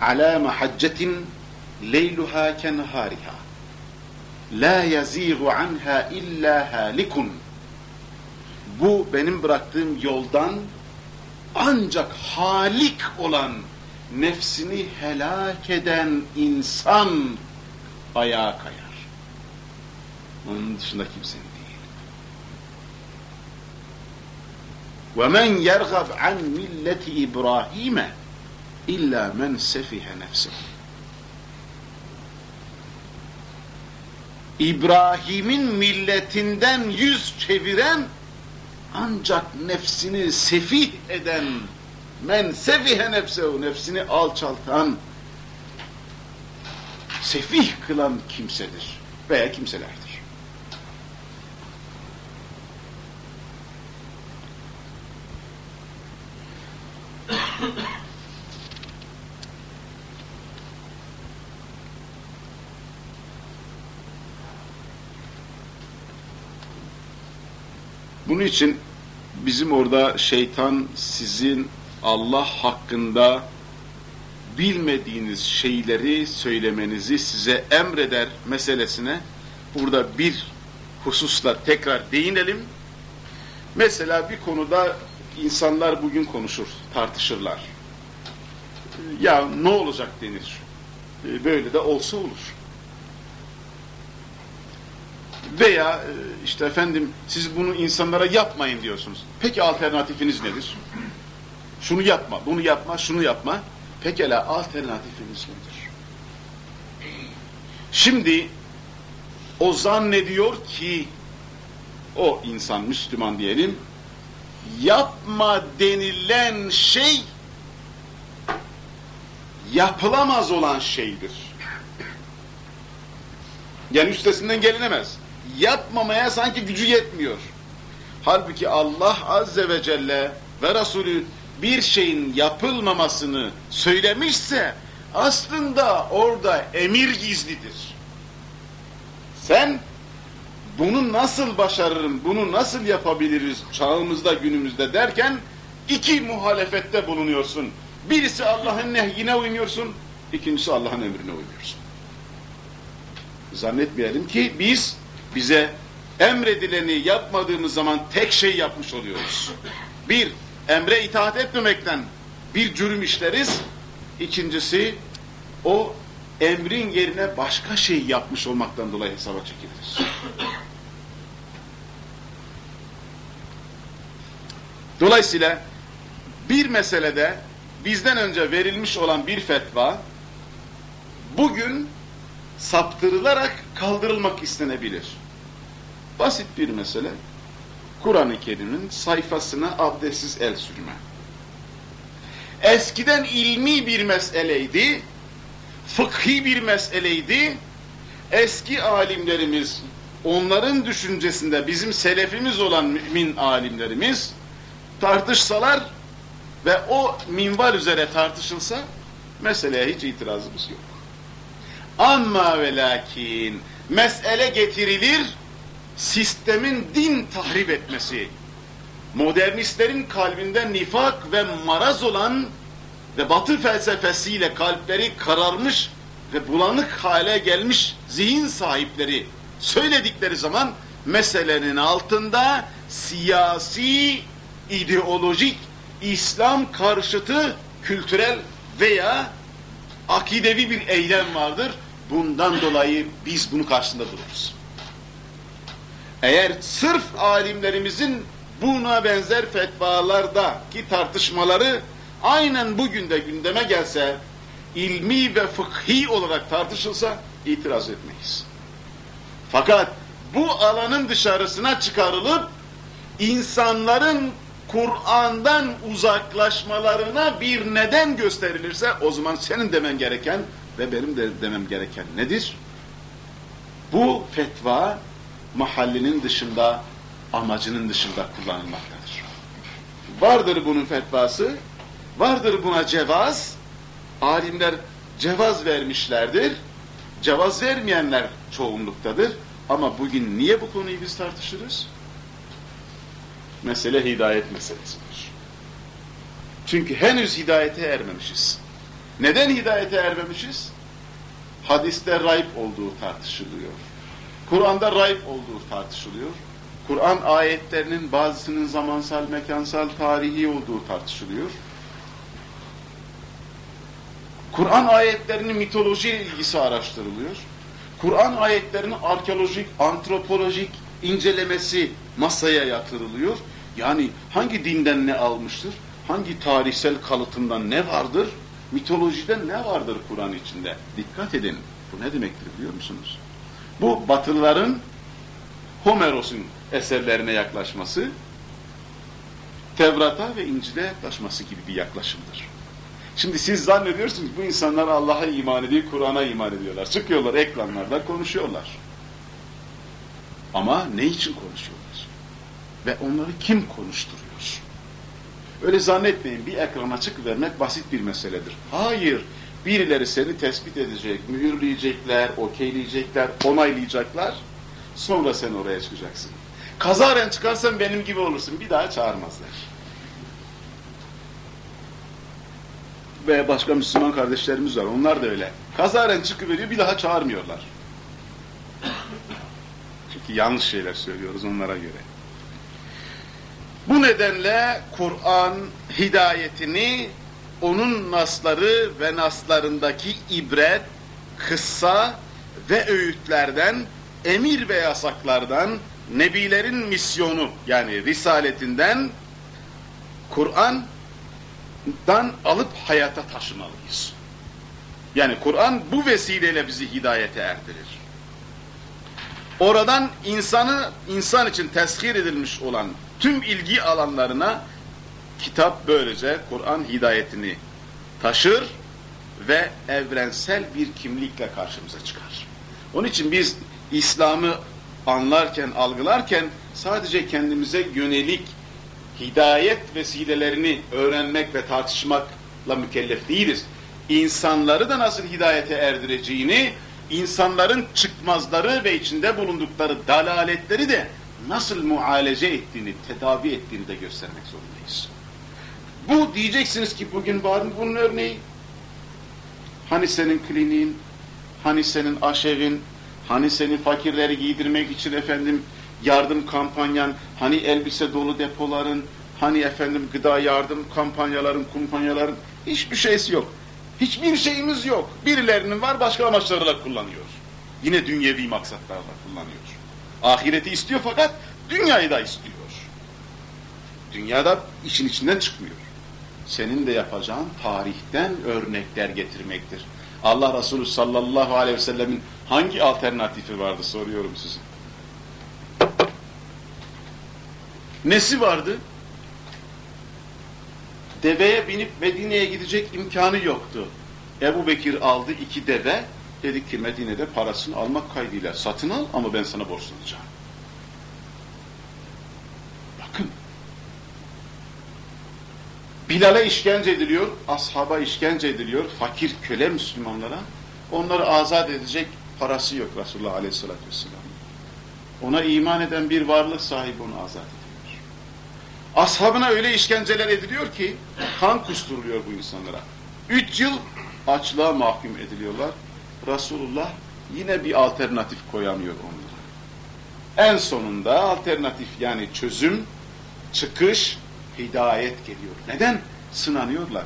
ala mahaccetin leyluha kenhariha la yazigu anha illa halikun bu benim bıraktığım yoldan ancak halik olan nefsini helak eden insan ayağa kayar. Onun dışında kimsenin değil. وَمَنْ يَرْغَبْ عَنْ مِلَّةِ إِبْرَاهِيمَ İlla men sefihe nefse. İbrahim'in milletinden yüz çeviren ancak nefsini sefih eden men sefihe nefsehu nefsini alçaltan sefih kılan kimsedir veya kimseler. Bunun için bizim orada şeytan sizin Allah hakkında bilmediğiniz şeyleri söylemenizi size emreder meselesine burada bir hususla tekrar değinelim. Mesela bir konuda insanlar bugün konuşur, tartışırlar. Ya ne olacak denir. E, Böyle de olsa olur. Veya e, işte efendim siz bunu insanlara yapmayın diyorsunuz. Peki alternatifiniz nedir? Şunu yapma, bunu yapma, şunu yapma. Pekala alternatifiniz nedir? Şimdi o zannediyor ki o insan Müslüman diyelim yapma denilen şey yapılamaz olan şeydir. Yani üstesinden gelinemez. Yapmamaya sanki gücü yetmiyor. Halbuki Allah Azze ve Celle ve Resulü bir şeyin yapılmamasını söylemişse aslında orada emir gizlidir. Sen bunu nasıl başarırım, bunu nasıl yapabiliriz çağımızda, günümüzde derken iki muhalefette bulunuyorsun. Birisi Allah'ın nehyine uymuyorsun, ikincisi Allah'ın emrine uymuyorsun. Zannetmeyelim ki biz bize emredileni yapmadığımız zaman tek şey yapmış oluyoruz. Bir, emre itaat etmemekten bir cürüm işleriz. İkincisi, o emrin yerine başka şey yapmış olmaktan dolayı hesaba çekiliriz. Dolayısıyla bir meselede bizden önce verilmiş olan bir fetva bugün saptırılarak kaldırılmak istenebilir. Basit bir mesele. Kur'an-ı Kerim'in sayfasına abdestsiz el sürme. Eskiden ilmi bir meseleydi, fıkhi bir meseleydi. Eski alimlerimiz, onların düşüncesinde bizim selefimiz olan mümin alimlerimiz tartışsalar ve o minval üzere tartışılsa meseleye hiç itirazımız yok. Amma ve lakin mesele getirilir, sistemin din tahrip etmesi, modernistlerin kalbinde nifak ve maraz olan ve batı felsefesiyle kalpleri kararmış ve bulanık hale gelmiş zihin sahipleri söyledikleri zaman meselenin altında siyasi, ideolojik, İslam karşıtı kültürel veya akidevi bir eylem vardır. Bundan dolayı biz bunu karşısında dururuz. Eğer sırf alimlerimizin buna benzer fetvalarda ki tartışmaları aynen bugün de gündeme gelse, ilmi ve fıkhi olarak tartışılsa itiraz etmeyiz. Fakat bu alanın dışarısına çıkarılıp insanların Kur'an'dan uzaklaşmalarına bir neden gösterilirse o zaman senin demen gereken ve benim de demem gereken nedir? Bu fetva mahallinin dışında, amacının dışında kullanılmaktadır. Vardır bunun fetvası, vardır buna cevaz, alimler cevaz vermişlerdir, cevaz vermeyenler çoğunluktadır. Ama bugün niye bu konuyu biz tartışırız? Mesele hidayet meselesidir. Çünkü henüz hidayete ermemişiz. Neden hidayete ermemişiz? Hadiste rayb olduğu tartışılıyor. Kur'an'da rayb olduğu tartışılıyor. Kur'an ayetlerinin bazısının zamansal, mekansal, tarihi olduğu tartışılıyor. Kur'an ayetlerinin mitoloji ilgisi araştırılıyor. Kur'an ayetlerinin arkeolojik, antropolojik incelemesi masaya yatırılıyor. Yani hangi dinden ne almıştır? Hangi tarihsel kalıtından ne vardır? Mitolojiden ne vardır Kur'an içinde? Dikkat edin. Bu ne demektir biliyor musunuz? Bu Batılıların Homeros'un eserlerine yaklaşması, Tevrat'a ve İncil'e yaklaşması gibi bir yaklaşımdır. Şimdi siz zannediyorsunuz bu insanlar Allah'a iman ediyor, Kur'an'a iman ediyorlar. Çıkıyorlar ekranlarda konuşuyorlar. Ama ne için konuşuyorlar? Ve onları kim konuşturuyor? Öyle zannetmeyin bir ekrana çıkıvermek basit bir meseledir. Hayır, birileri seni tespit edecek, mühürleyecekler, okeyleyecekler, onaylayacaklar. Sonra sen oraya çıkacaksın. Kazaren çıkarsan benim gibi olursun. Bir daha çağırmazlar. Ve başka Müslüman kardeşlerimiz var. Onlar da öyle. Kazaren çıkıveriyor bir daha çağırmıyorlar. Çünkü yanlış şeyler söylüyoruz onlara göre. Bu nedenle Kur'an hidayetini onun nasları ve naslarındaki ibret, kıssa ve öğütlerden, emir ve yasaklardan, nebilerin misyonu yani risaletinden, Kur'an'dan alıp hayata taşımalıyız. Yani Kur'an bu vesileyle bizi hidayete erdirir. Oradan insanı insan için teshir edilmiş olan tüm ilgi alanlarına kitap böylece Kur'an hidayetini taşır ve evrensel bir kimlikle karşımıza çıkar. Onun için biz İslam'ı anlarken, algılarken sadece kendimize yönelik hidayet vesilelerini öğrenmek ve tartışmakla mükellef değiliz. İnsanları da nasıl hidayete erdireceğini, insanların çıkmazları ve içinde bulundukları dalaletleri de nasıl mualece ettiğini, tedavi ettiğini de göstermek zorundayız. Bu diyeceksiniz ki bugün var mı bunun örneği? Hani senin kliniğin, hani senin aşevin, hani senin fakirleri giydirmek için efendim yardım kampanyan, hani elbise dolu depoların, hani efendim gıda yardım kampanyaların, kumpanyaların hiçbir şeysi yok. Hiçbir şeyimiz yok. Birilerinin var başka amaçlarla kullanıyor. Yine dünyevi maksatlarla kullanıyor. Ahireti istiyor fakat dünyayı da istiyor. Dünyada işin içinden çıkmıyor. Senin de yapacağın tarihten örnekler getirmektir. Allah Resulü sallallahu aleyhi ve sellemin hangi alternatifi vardı soruyorum size. Nesi vardı? Deveye binip Medine'ye gidecek imkanı yoktu. Ebu Bekir aldı iki deve, dedi ki Medine'de parasını almak kaydıyla satın al ama ben sana borçlanacağım. Bakın. Bilal'e işkence ediliyor, ashaba işkence ediliyor, fakir köle Müslümanlara. Onları azat edecek parası yok Resulullah Aleyhisselatü Vesselam. Ona iman eden bir varlık sahibi onu azat ediyor. Ashabına öyle işkenceler ediliyor ki kan kusturuluyor bu insanlara. Üç yıl açlığa mahkum ediliyorlar. Resulullah yine bir alternatif koyamıyor onlara. En sonunda alternatif yani çözüm, çıkış, hidayet geliyor. Neden? Sınanıyorlar.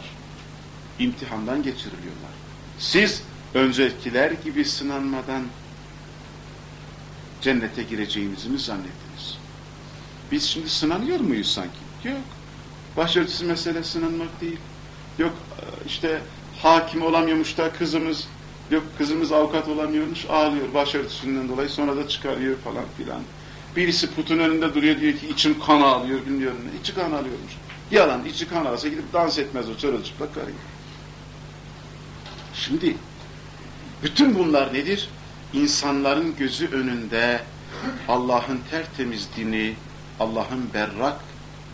İmtihandan geçiriliyorlar. Siz öncekiler gibi sınanmadan cennete gireceğinizi mi zannettiniz? Biz şimdi sınanıyor muyuz sanki? Yok. Başörtüsü mesele sınanmak değil. Yok işte hakim olamıyormuş da kızımız, yok kızımız avukat olamıyormuş ağlıyor başörtüsünden dolayı sonra da çıkarıyor falan filan. Birisi putun önünde duruyor diyor ki içim kan ağlıyor bilmiyorum ne. İçi kan ağlıyormuş. Yalan içi kan ağlasa gidip dans etmez o çırılçıplak karıyı. Şimdi bütün bunlar nedir? İnsanların gözü önünde Allah'ın tertemiz dini, Allah'ın berrak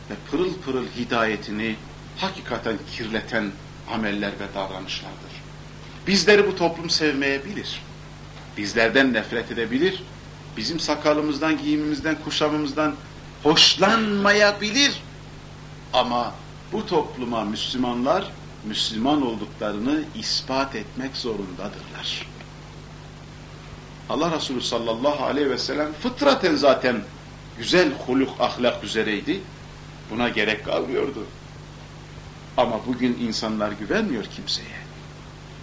ve pırıl pırıl hidayetini hakikaten kirleten ameller ve davranışlardır. Bizleri bu toplum sevmeyebilir. Bizlerden nefret edebilir. Bizim sakalımızdan, giyimimizden, kuşamımızdan hoşlanmayabilir. Ama bu topluma Müslümanlar Müslüman olduklarını ispat etmek zorundadırlar. Allah Resulü sallallahu aleyhi ve sellem fıtraten zaten güzel huluk ahlak üzereydi. Buna gerek kalmıyordu. Ama bugün insanlar güvenmiyor kimseye.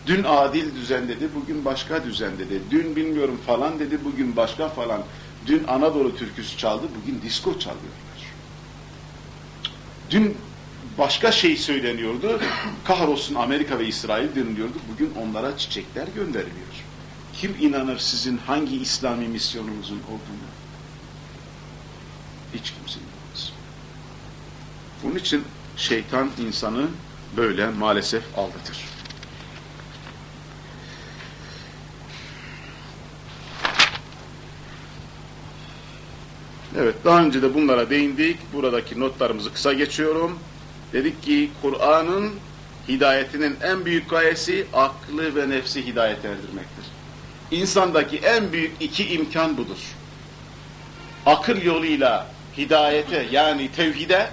Dün adil düzen dedi, bugün başka düzen dedi. Dün bilmiyorum falan dedi, bugün başka falan. Dün Anadolu türküsü çaldı, bugün disko çalıyorlar. Dün başka şey söyleniyordu, kahrolsun Amerika ve İsrail deniliyordu, bugün onlara çiçekler gönderiliyor. Kim inanır sizin hangi İslami misyonunuzun olduğunu? Hiç kimse inanmaz. Bunun için şeytan insanı böyle maalesef aldatır. Evet, daha önce de bunlara değindik. Buradaki notlarımızı kısa geçiyorum. Dedik ki Kur'an'ın hidayetinin en büyük gayesi aklı ve nefsi hidayet erdirmektir. İnsandaki en büyük iki imkan budur. Akıl yoluyla hidayete yani tevhide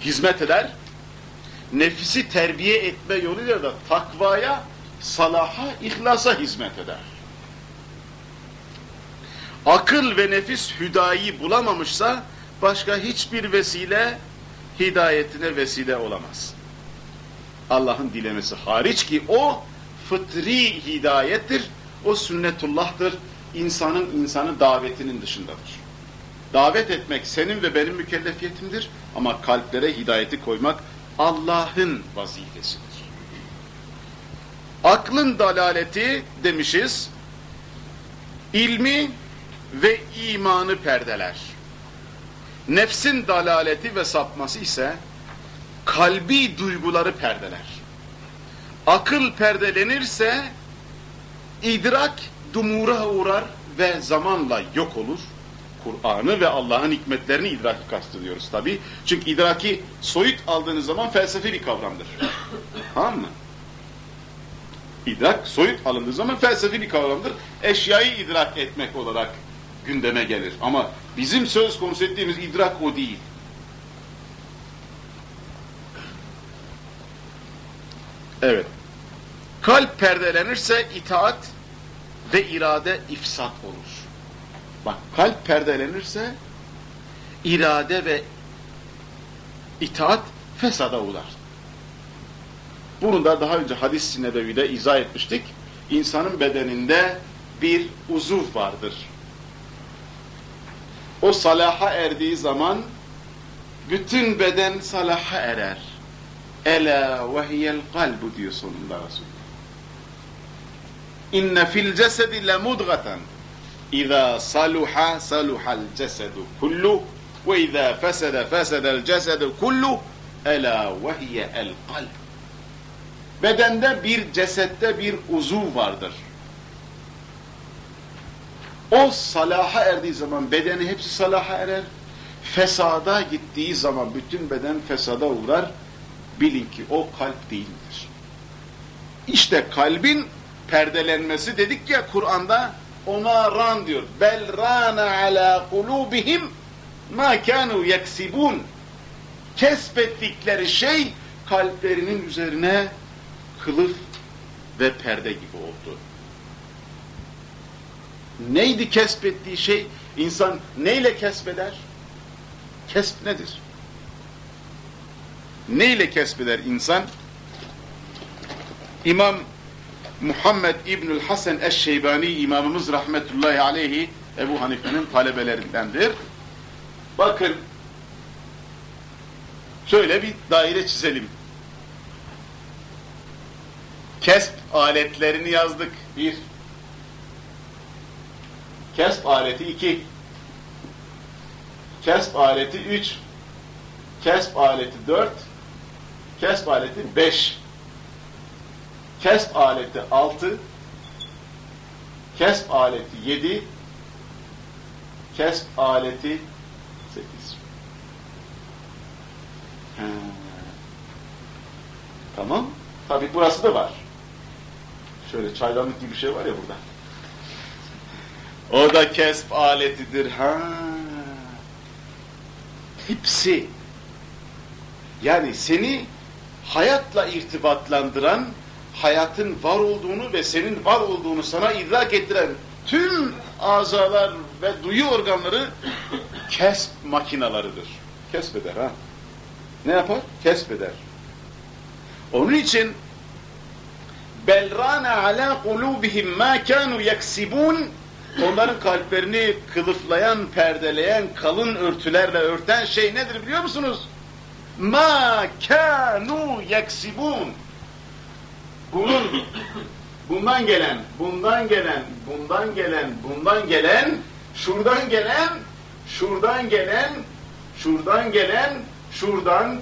hizmet eder. Nefsi terbiye etme yoluyla da takvaya, salaha, ihlasa hizmet eder. Akıl ve nefis hüdayi bulamamışsa başka hiçbir vesile hidayetine vesile olamaz. Allah'ın dilemesi hariç ki o fıtri hidayettir, o sünnetullah'tır, insanın insanı davetinin dışındadır. Davet etmek senin ve benim mükellefiyetimdir ama kalplere hidayeti koymak Allah'ın vazifesidir. Aklın dalaleti demişiz, ilmi ve imanı perdeler. Nefsin dalaleti ve sapması ise kalbi duyguları perdeler. Akıl perdelenirse idrak dumura uğrar ve zamanla yok olur. Kur'an'ı ve Allah'ın hikmetlerini idraki kastediyoruz tabi. Çünkü idraki soyut aldığınız zaman felsefi bir kavramdır. tamam mı? İdrak soyut alındığı zaman felsefi bir kavramdır. Eşyayı idrak etmek olarak gündeme gelir. Ama bizim söz konusu ettiğimiz idrak o değil. Evet. Kalp perdelenirse itaat ve irade ifsat olur. Bak kalp perdelenirse irade ve itaat fesada uğrar. Bunu da daha önce hadis-i nebevide izah etmiştik. İnsanın bedeninde bir uzuv vardır. O salaha erdiği zaman bütün beden salaha erer. Ela ve hiyel kalbu diyor sonunda Resul. İnne fil cesedi le mudgaten. İza saluha saluhal cesedu kullu ve izâ fesede fesedel cesedu kullu ela ve hiyel kalb. Bedende bir cesette bir uzuv vardır. O salaha erdiği zaman bedeni hepsi salaha erer. Fesada gittiği zaman bütün beden fesada uğrar. Bilin ki o kalp değildir. İşte kalbin perdelenmesi dedik ya Kur'an'da ona ran diyor. Bel rana ala kulubihim ma kanu yeksibun. Kesbettikleri şey kalplerinin üzerine kılıf ve perde gibi oldu. Neydi kesbettiği şey? İnsan neyle kesbeder? Kesb nedir? Neyle kesbeder insan? İmam Muhammed İbnül Hasan Eşşeybani imamımız rahmetullahi aleyhi Ebu Hanife'nin talebelerindendir. Bakın şöyle bir daire çizelim. Kesp aletlerini yazdık. Bir. Kesp aleti iki. Kesp aleti üç. Kesp aleti dört. Kesp aleti beş. Kesp aleti altı. Kesp aleti yedi. Kesp aleti sekiz. Ha. Tamam. Tabi burası da var. Şöyle çaydanlık gibi bir şey var ya burada. O da kesp aletidir. Ha. Hepsi. Yani seni hayatla irtibatlandıran, hayatın var olduğunu ve senin var olduğunu sana idrak ettiren tüm azalar ve duyu organları kesp makinalarıdır. Kesbeder ha. Ne yapar? Kesbeder. Onun için bel rana ala kulubihim ma kanu yaksibun onların kalplerini kılıflayan, perdeleyen, kalın örtülerle örten şey nedir biliyor musunuz? Ma kanu yaksibun. Bunun bundan gelen, bundan gelen, bundan gelen, bundan gelen, şuradan gelen, şuradan gelen, şuradan gelen, şuradan,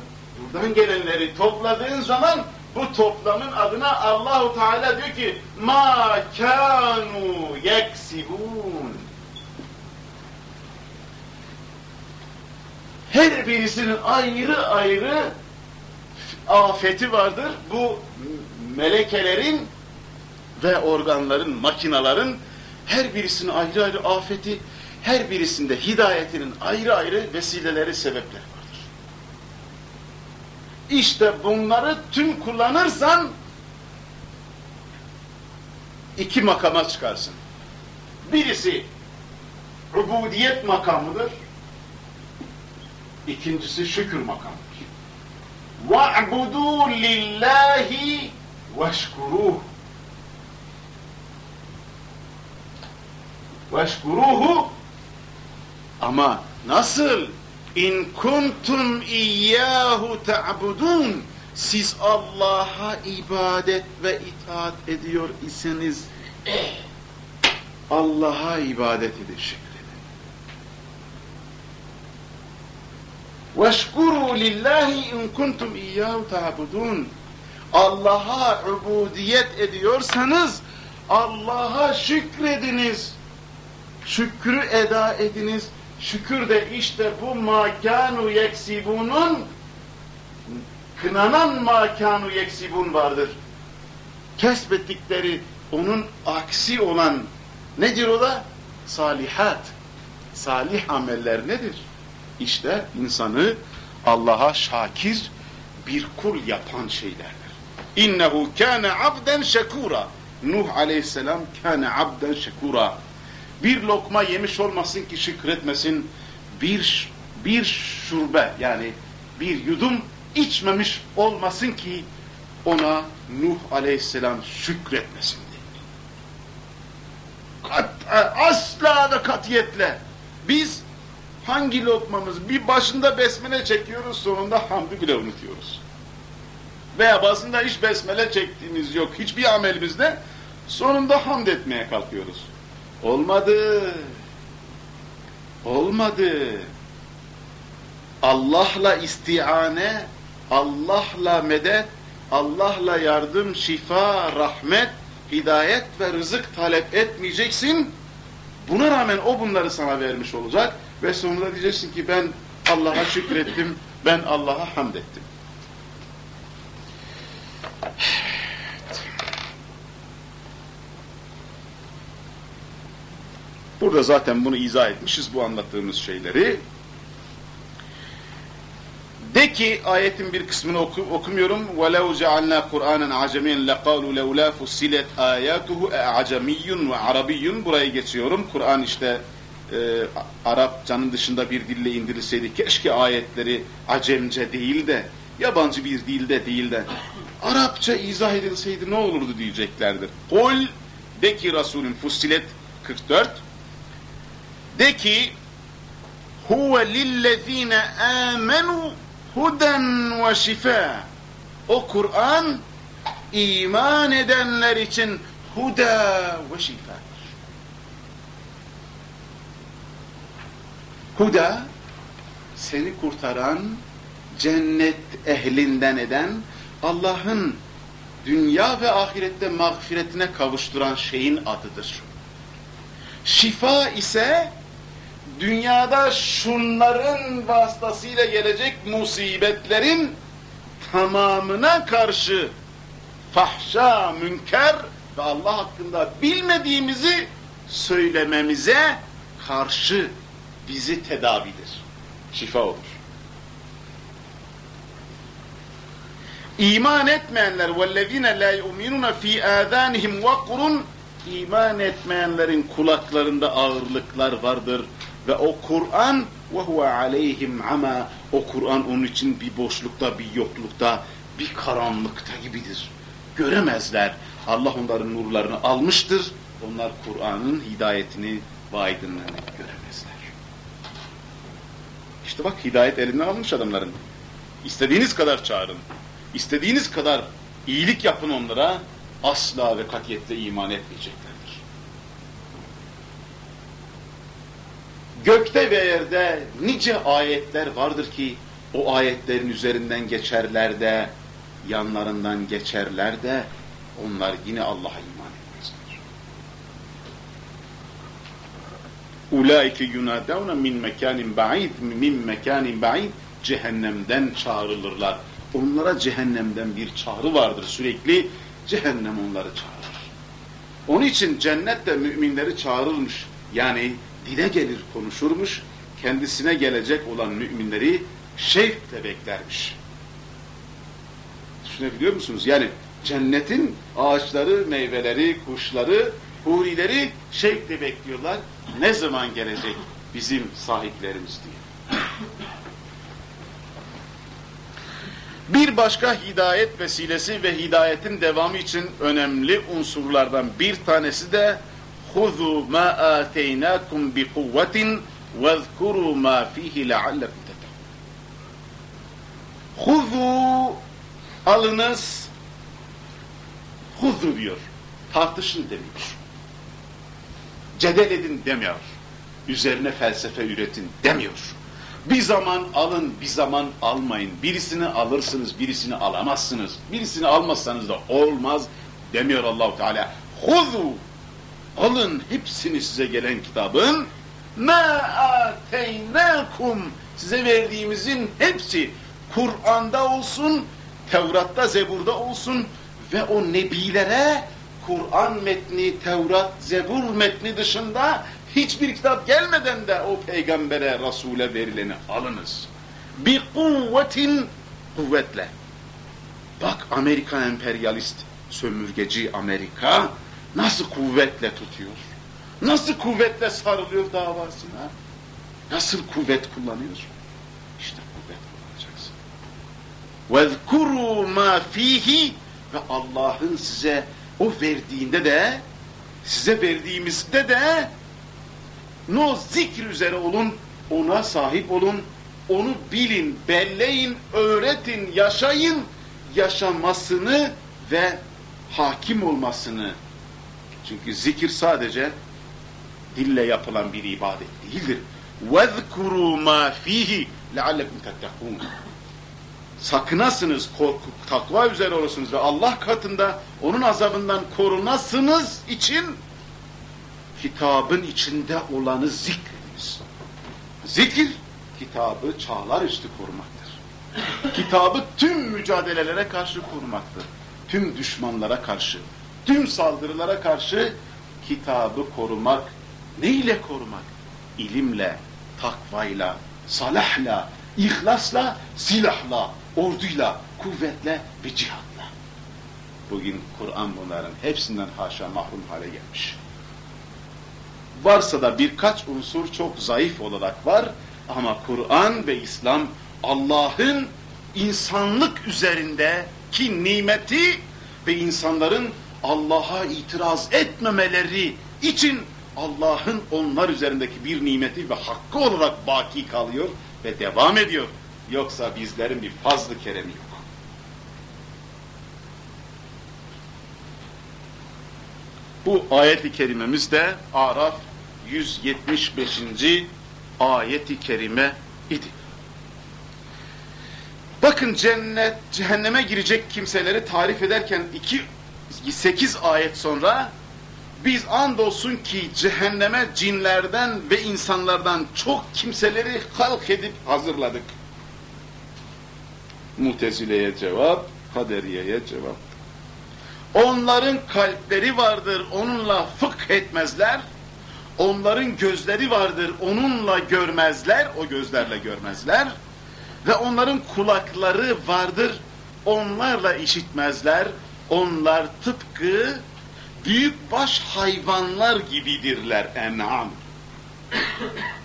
buradan gelenleri topladığın zaman bu toplamın adına Allahu Teala diyor ki ma kanu yeksibun. Her birisinin ayrı ayrı afeti vardır. Bu melekelerin ve organların, makinaların her birisinin ayrı ayrı afeti, her birisinde hidayetinin ayrı ayrı vesileleri, sebepleri. İşte bunları tüm kullanırsan iki makama çıkarsın. Birisi ubudiyet makamıdır. İkincisi şükür makamıdır. وَاعْبُدُوا لِلّٰهِ وَاشْكُرُوهُ وَاشْكُرُوهُ Ama nasıl? İn kuntum iyyahu ta'budun siz Allah'a ibadet ve itaat ediyor iseniz Allah'a ibadet edin şeklinde. Veşkuru lillahi in kuntum iyyahu ta'budun Allah'a ubudiyet ediyorsanız Allah'a şükrediniz. Şükrü eda ediniz Şükür de işte bu makanu yeksibunun kınanan makanu yeksibun vardır. Kesbettikleri onun aksi olan nedir o da? Salihat. Salih ameller nedir? İşte insanı Allah'a şakir bir kul yapan şeylerdir. İnnehu kâne abden şekûra. Nuh aleyhisselam kâne abden şekûra. Bir lokma yemiş olmasın ki şükretmesin. Bir, bir şurbe yani bir yudum içmemiş olmasın ki ona Nuh aleyhisselam şükretmesin diye. Kat, asla ve katiyetle biz hangi lokmamız bir başında besmele çekiyoruz sonunda hamdü bile unutuyoruz. Veya bazında hiç besmele çektiğimiz yok hiçbir amelimizde sonunda hamd etmeye kalkıyoruz. Olmadı. Olmadı. Allah'la istiane, Allah'la medet, Allah'la yardım, şifa, rahmet, hidayet ve rızık talep etmeyeceksin. Buna rağmen o bunları sana vermiş olacak ve sonunda diyeceksin ki ben Allah'a şükrettim, ben Allah'a hamd ettim. Burada zaten bunu izah etmişiz bu anlattığımız şeyleri. De ki ayetin bir kısmını oku, okumuyorum. وَلَوْ جَعَلْنَا قُرْآنًا عَجَمِيًا لَقَالُوا لَوْلَا فُسِّلَتْ آيَاتُهُ اَعَجَمِيٌّ وَعَرَبِيٌّ Burayı geçiyorum. Kur'an işte e, Arapçanın dışında bir dille indirilseydi keşke ayetleri Acemce değil de yabancı bir dilde değil de Arapça izah edilseydi ne olurdu diyeceklerdir. Kul de ki Resulün Fussilet 44 de ki huve lillezine amenu huden ve şifa o Kur'an iman edenler için huda ve şifa huda seni kurtaran cennet ehlinden eden Allah'ın dünya ve ahirette mağfiretine kavuşturan şeyin adıdır. Şifa ise dünyada şunların vasıtasıyla gelecek musibetlerin tamamına karşı fahşa, münker ve Allah hakkında bilmediğimizi söylememize karşı bizi tedavidir. Şifa olur. İman etmeyenler وَالَّذ۪ينَ لَا يُؤْمِنُونَ ف۪ي آذَانِهِمْ وَقْرٌ İman etmeyenlerin kulaklarında ağırlıklar vardır ve o Kur'an وَهُوَ عَلَيْهِمْ ama O Kur'an onun için bir boşlukta, bir yoklukta, bir karanlıkta gibidir. göremezler. Allah onların nurlarını almıştır. Onlar Kur'an'ın hidayetini ve aydınlığını göremezler. İşte bak hidayet elinden almış adamların. İstediğiniz kadar çağırın. İstediğiniz kadar iyilik yapın onlara. Asla ve katiyetle iman etmeyeceklerdir. Gökte ve yerde nice ayetler vardır ki o ayetlerin üzerinden geçerler de yanlarından geçerler de onlar yine Allah'a iman etmezler. Ulaike yunadavne min mekanin ba'id min mekanin ba'id cehennemden çağrılırlar. Onlara cehennemden bir çağrı vardır sürekli. Cehennem onları çağırır. Onun için cennet de müminleri çağırırmış. Yani dile gelir konuşurmuş. Kendisine gelecek olan müminleri şevkle beklermiş. Düşünebiliyor musunuz? Yani cennetin ağaçları, meyveleri, kuşları, hurileri şevkle bekliyorlar. Ne zaman gelecek bizim sahiplerimiz diye. Bir başka hidayet vesilesi ve hidayetin devamı için önemli unsurlardan bir tanesi de خُذُوا مَا آتَيْنَاكُمْ بِقُوَّةٍ وَاذْكُرُوا مَا ف۪يهِ لَعَلَّكُمْ Huzu alınız huzu diyor. Tartışın demiyor. Cedel edin demiyor. Üzerine felsefe üretin demiyor. Bir zaman alın, bir zaman almayın. Birisini alırsınız, birisini alamazsınız. Birisini almazsanız da olmaz demiyor Allahu Teala. Huzu alın hepsini size gelen kitabın ma ateynakum size verdiğimizin hepsi Kur'an'da olsun, Tevrat'ta, Zebur'da olsun ve o nebilere Kur'an metni, Tevrat, Zebur metni dışında hiçbir kitap gelmeden de o peygambere, Resul'e verileni alınız. Bir kuvvetin kuvvetle. Bak Amerika emperyalist, sömürgeci Amerika nasıl kuvvetle tutuyor? Nasıl kuvvetle sarılıyor davasına? Nasıl kuvvet kullanıyor? İşte kuvvet kullanacaksın. وَذْكُرُوا مَا ف۪يهِ Ve Allah'ın size o verdiğinde de, size verdiğimizde de no zikir üzere olun, ona sahip olun, onu bilin, belleyin, öğretin, yaşayın, yaşamasını ve hakim olmasını. Çünkü zikir sadece dille yapılan bir ibadet değildir. وَذْكُرُوا مَا ف۪يهِ لَعَلَّكُمْ تَتَّقُونَ Sakınasınız, korku, takva üzere olursunuz ve Allah katında onun azabından korunasınız için kitabın içinde olanı zikrediniz. Zikir, kitabı çağlar üstü korumaktır. Kitabı tüm mücadelelere karşı korumaktır. Tüm düşmanlara karşı, tüm saldırılara karşı kitabı korumak, neyle korumak? İlimle, takvayla, salahla, ihlasla, silahla, orduyla, kuvvetle ve cihatla. Bugün Kur'an bunların hepsinden haşa mahrum hale gelmiş. Varsa da birkaç unsur çok zayıf olarak var ama Kur'an ve İslam Allah'ın insanlık üzerinde ki nimeti ve insanların Allah'a itiraz etmemeleri için Allah'ın onlar üzerindeki bir nimeti ve hakkı olarak baki kalıyor ve devam ediyor. Yoksa bizlerin bir fazlı keremi yok. Bu ayet-i kerimemiz de Araf 175. ayet-i kerime idi. Bakın cennet, cehenneme girecek kimseleri tarif ederken iki, sekiz ayet sonra biz andolsun ki cehenneme cinlerden ve insanlardan çok kimseleri halk edip hazırladık. Mutezile'ye cevap, Kaderiye'ye cevap. Onların kalpleri vardır, onunla fıkh etmezler. Onların gözleri vardır, onunla görmezler, o gözlerle görmezler. Ve onların kulakları vardır, onlarla işitmezler. Onlar tıpkı büyükbaş hayvanlar gibidirler en'am.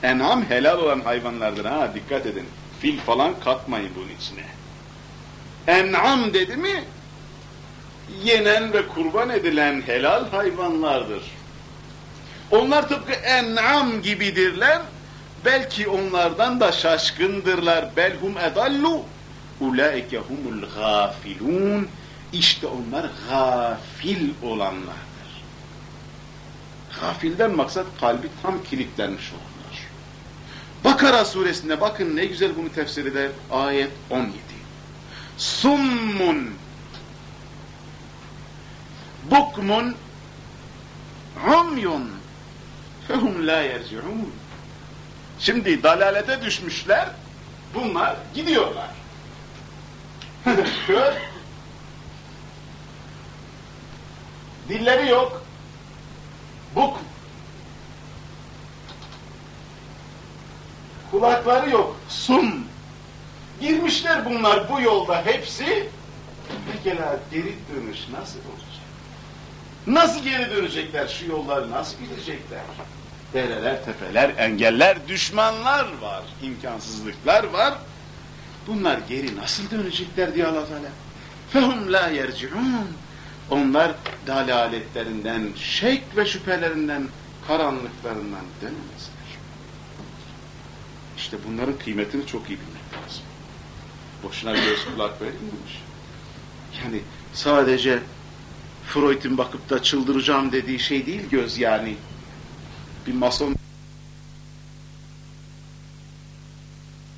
en'am helal olan hayvanlardır ha dikkat edin. Fil falan katmayın bunun içine. En'am dedi mi yenen ve kurban edilen helal hayvanlardır. Onlar tıpkı en'am gibidirler. Belki onlardan da şaşkındırlar. Belhum edallu. Ulaike humul gafilun. İşte onlar gafil olanlardır. Gafilden maksat kalbi tam kilitlenmiş olanlar. Bakara suresinde bakın ne güzel bunu tefsir eder. Ayet 17. Summun bukmun umyun fehum la yerciun. Şimdi dalalete düşmüşler. Bunlar gidiyorlar. Kör. Dilleri yok. Buk. Kulakları yok. Sum. Girmişler bunlar bu yolda hepsi. Pekala geri dönüş nasıl olacak? Nasıl geri dönecekler? Şu yolları nasıl gidecekler? Dereler, tepeler, engeller, düşmanlar var, imkansızlıklar var. Bunlar geri nasıl dönecekler diye Allah Teala. Fehum la yerciun. Onlar dalaletlerinden, şek ve şüphelerinden, karanlıklarından dönemezler. İşte bunların kıymetini çok iyi bilmek lazım. Boşuna göz kulak verilmemiş. Yani sadece Freud'un bakıp da çıldıracağım dediği şey değil göz yani. Bir mason